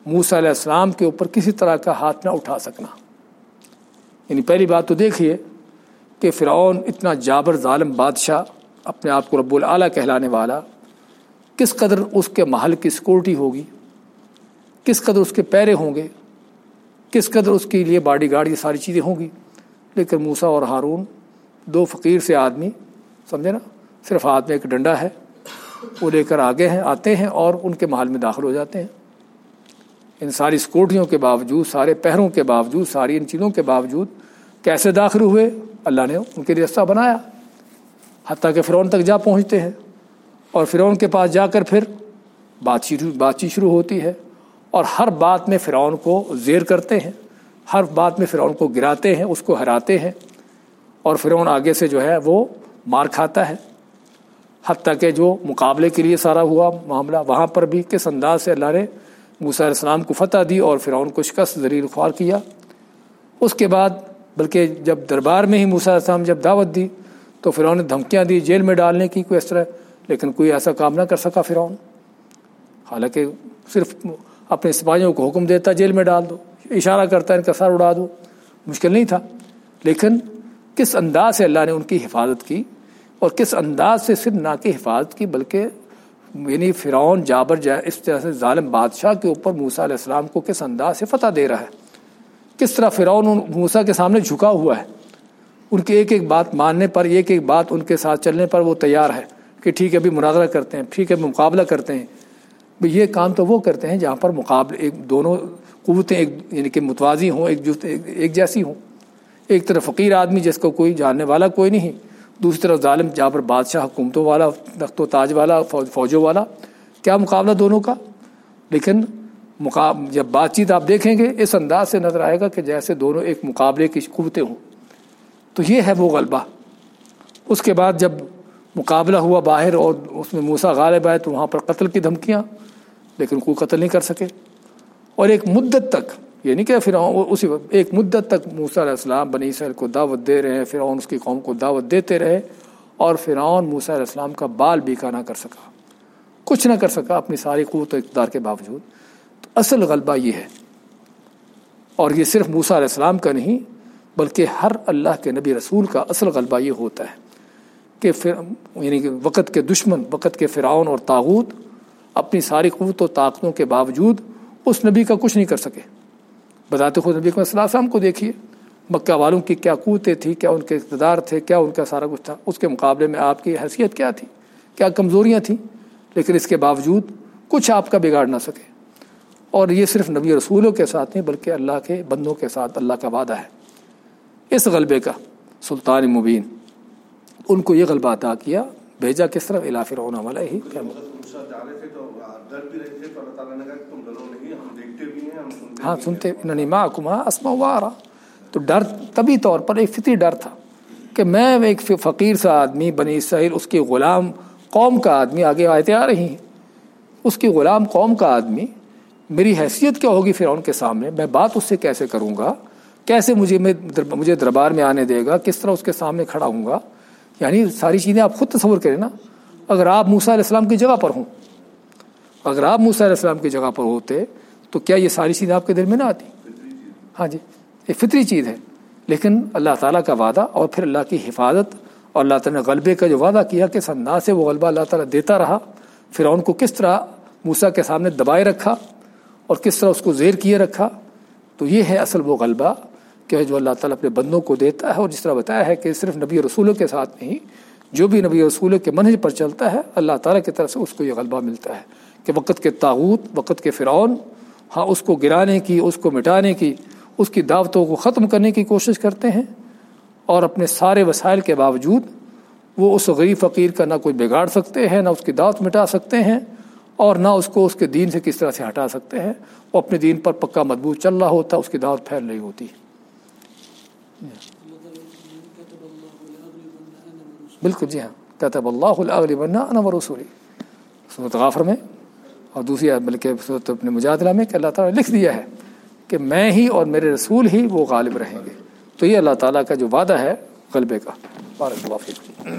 S1: موسیٰ علیہ السلام کے اوپر کسی طرح کا ہاتھ نہ اٹھا سکنا۔ یعنی پہلی بات تو دیکھیے کہ فرعون اتنا جابر ظالم بادشاہ، اپنے آپ کو رب العلیٰ کہلانے والا، کس قدر اس کے محل کی سیکورٹی ہوگی؟ کس قدر اس کے پیرے ہوں گے؟ کس قدر اس کے لیے باڈی گارڈ یہ ساری چیزیں ہوں گی؟ لیکن موسا اور ہارون، دو فقیر سے آدمی، سمجھے نا، صرف ہاتھ میں ایک ڈنڈا ہے وہ لے کر آگے ہیں، آتے ہیں اور ان کے محل میں داخل ہو جاتے ہیں۔ ان ساری سکوٹیوں کے باوجود، سارے پہروں کے باوجود، ساری ان چیزوں کے باوجود کیسے داخل ہوئے؟ اللہ نے ان کے لیے رستہ بنایا۔ حتیٰ کہ فرعون تک جا پہنچتے ہیں اور فرعون کے پاس جا کر پھر بات چیت بات چیت شروع ہوتی ہے اور ہر بات میں فرعون کو زیر کرتے ہیں۔ ہر بات میں فرعون کو گراتے ہیں، اس کو ہراتے ہیں اور فرعون آگے سے جو ہے وہ مار کھاتا ہے۔ حتیٰ کہ جو مقابلے کے لیے سارا ہوا معاملہ وہاں پر بھی کس انداز سے اللہ نے موسیٰ علیہ السلام کو فتح دی اور فرعون کو شکست ذریع خوار کیا۔ اس کے بعد بلکہ جب دربار میں ہی موسیٰ علیہ السلام جب دعوت دی تو فرعون نے دھمکیاں دی جیل میں ڈالنے کی کوئی اس طرح، لیکن کوئی ایسا کام نہ کر سکا فرعون۔ حالانکہ صرف اپنے سپاہیوں کو حکم دیتا جیل میں ڈال دو، اشارہ کرتا ان کا سر اڑا دو، مشکل نہیں تھا۔ لیکن کس انداز سے اللہ نے ان کی حفاظت کی؟ اور کس انداز سے صرف نہ کی حفاظت کی، بلکہ یعنی فرعون، جابر جا، اس طرح سے ظالم بادشاہ کے اوپر موسیٰ علیہ السلام کو کس انداز سے فتح دے رہا ہے؟ کس طرح فرعون موسیٰ کے سامنے جھکا ہوا ہے؟ ان کی ایک ایک بات ماننے پر، ایک ایک بات ان کے ساتھ چلنے پر وہ تیار ہے کہ ٹھیک ہے، ابھی مناظرہ کرتے ہیں، ٹھیک ہے مقابلہ کرتے ہیں۔ یہ کام تو وہ کرتے ہیں جہاں پر مقابلے ایک دونوں قوتیں ایک یعنی کہ متوازی ہوں، ایک ایک جیسی ہوں۔ ایک طرف فقیر آدمی جس کو کوئی جاننے والا کوئی نہیں دوسری طرف ظالم جہاں پر بادشاہ حکومتوں والا تخت و تاج والا فوجوں والا، کیا مقابلہ دونوں کا؟ لیکن مقاب جب بات چیت آپ دیکھیں گے، اس انداز سے نظر آئے گا کہ جیسے دونوں ایک مقابلے کی قوتیں ہوں۔ تو یہ ہے وہ غلبہ۔ اس کے بعد جب مقابلہ ہوا باہر اور اس میں موسا غالب آئے تو وہاں پر قتل کی دھمکیاں، لیکن کوئی قتل نہیں کر سکے۔ اور ایک مدت تک یہ نہیں کہ پھر اسی ایک مدت تک موسا علیہ السلام بنی اسرائیل کو دعوت دے رہے ہیں۔ فرعون اس کی قوم کو دعوت دیتے رہے اور فرعون موسا علیہ السلام کا بال بیکا نہ کر سکا۔ کچھ نہ کر سکا اپنی ساری قوت و اقتدار کے باوجود۔ تو اصل غلبہ یہ ہے۔ اور یہ صرف موسا علیہ السلام کا نہیں، بلکہ ہر اللہ کے نبی رسول کا اصل غلبہ یہ ہوتا ہے کہ یعنی کہ وقت کے دشمن، وقت کے فرعون اور تاغوت اپنی ساری قوت و طاقتوں کے باوجود اس نبی کا کچھ نہیں کر سکے۔ بتاتے خود نبی صلی اللہ کو دیکھیے، مکہ والوں کی کیا قوتیں تھیں، کیا ان کے اقتدار تھے، کیا ان کا سارا کچھ تھا۔ اس کے مقابلے میں آپ کی حیثیت کیا تھی؟ کیا کمزوریاں تھیں؟ لیکن اس کے باوجود کچھ آپ کا بگاڑ نہ سکے۔ اور یہ صرف نبی رسولوں کے ساتھ نہیں، بلکہ اللہ کے بندوں کے ساتھ اللہ کا وعدہ ہے۔ اس غلبے کا سلطان مبین، ان کو یہ غلبہ عطا کیا، بھیجا کس طرح علاف رونا والا ہی کیا ہاں سنتے انہوں ماں کما اسما وارا تو ڈر طبی طور پر ایک فطری ڈر تھا کہ میں ایک فقیر سا آدمی بنی اسرائیل اس کی غلام قوم کا آدمی آگے آئے آ رہی ہیں۔ اس کی غلام قوم کا آدمی میری حیثیت کیا ہوگی فرعون کے سامنے؟ میں بات اس سے کیسے کروں گا؟ کیسے مجھے مجھے دربار میں آنے دے گا؟ کس طرح اس کے سامنے کھڑا ہوں گا؟ یعنی ساری چیزیں آپ خود تصور کریں نا۔ اگر آپ موسیٰ علیہ السلام کی جگہ پر ہوں، اگر آپ موسیٰ علیہ السلام کی جگہ پر ہوتے تو کیا یہ ساری چیزیں آپ کے دل میں نہ آتی؟ ہاں جی یہ فطری چیز ہے۔ لیکن اللہ تعالیٰ کا وعدہ اور پھر اللہ کی حفاظت اور اللہ تعالیٰ نے غلبے کا جو وعدہ کیا کہ انداز سے وہ غلبہ اللہ تعالیٰ دیتا رہا۔ پھر ان کو کس طرح موسا کے سامنے دبائے رکھا اور کس طرح اس کو زیر کیے رکھا، تو یہ ہے اصل وہ غلبہ کہ جو اللہ تعالیٰ اپنے بندوں کو دیتا ہے اور جس طرح بتایا ہے کہ صرف نبی رسولوں کے ساتھ نہیں جو بھی نبی رسولوں کے منہج پر چلتا ہے، اللہ تعالیٰ کی طرف سے اس کو یہ غلبہ ملتا ہے کہ وقت کے تاوت وقت کے فرعون ہاں اس کو گرانے کی، اس کو مٹانے کی، اس کی دعوتوں کو ختم کرنے کی کوشش کرتے ہیں اور اپنے سارے وسائل کے باوجود وہ اس غریب فقیر کا نہ کوئی بگاڑ سکتے ہیں، نہ اس کی دعوت مٹا سکتے ہیں اور نہ اس کو اس کے دین سے کس طرح سے ہٹا سکتے ہیں۔ وہ اپنے دین پر پکا مضبوط چل رہا ہوتا ہے اس کی دعوت پھیل رہی ہوتی۔ بالکل جی ہاں۔ کتب اللہ الغلبن انور رسولی صورت غافر میں اور دوسری بلکہ صورت اپنے مجادلہ میں کہ اللہ تعالیٰ نے لکھ دیا ہے کہ میں ہی اور میرے رسول ہی وہ غالب رہیں گے۔ تو یہ اللہ تعالیٰ کا جو وعدہ ہے غلبے کا۔ بارک اللہ فیکم۔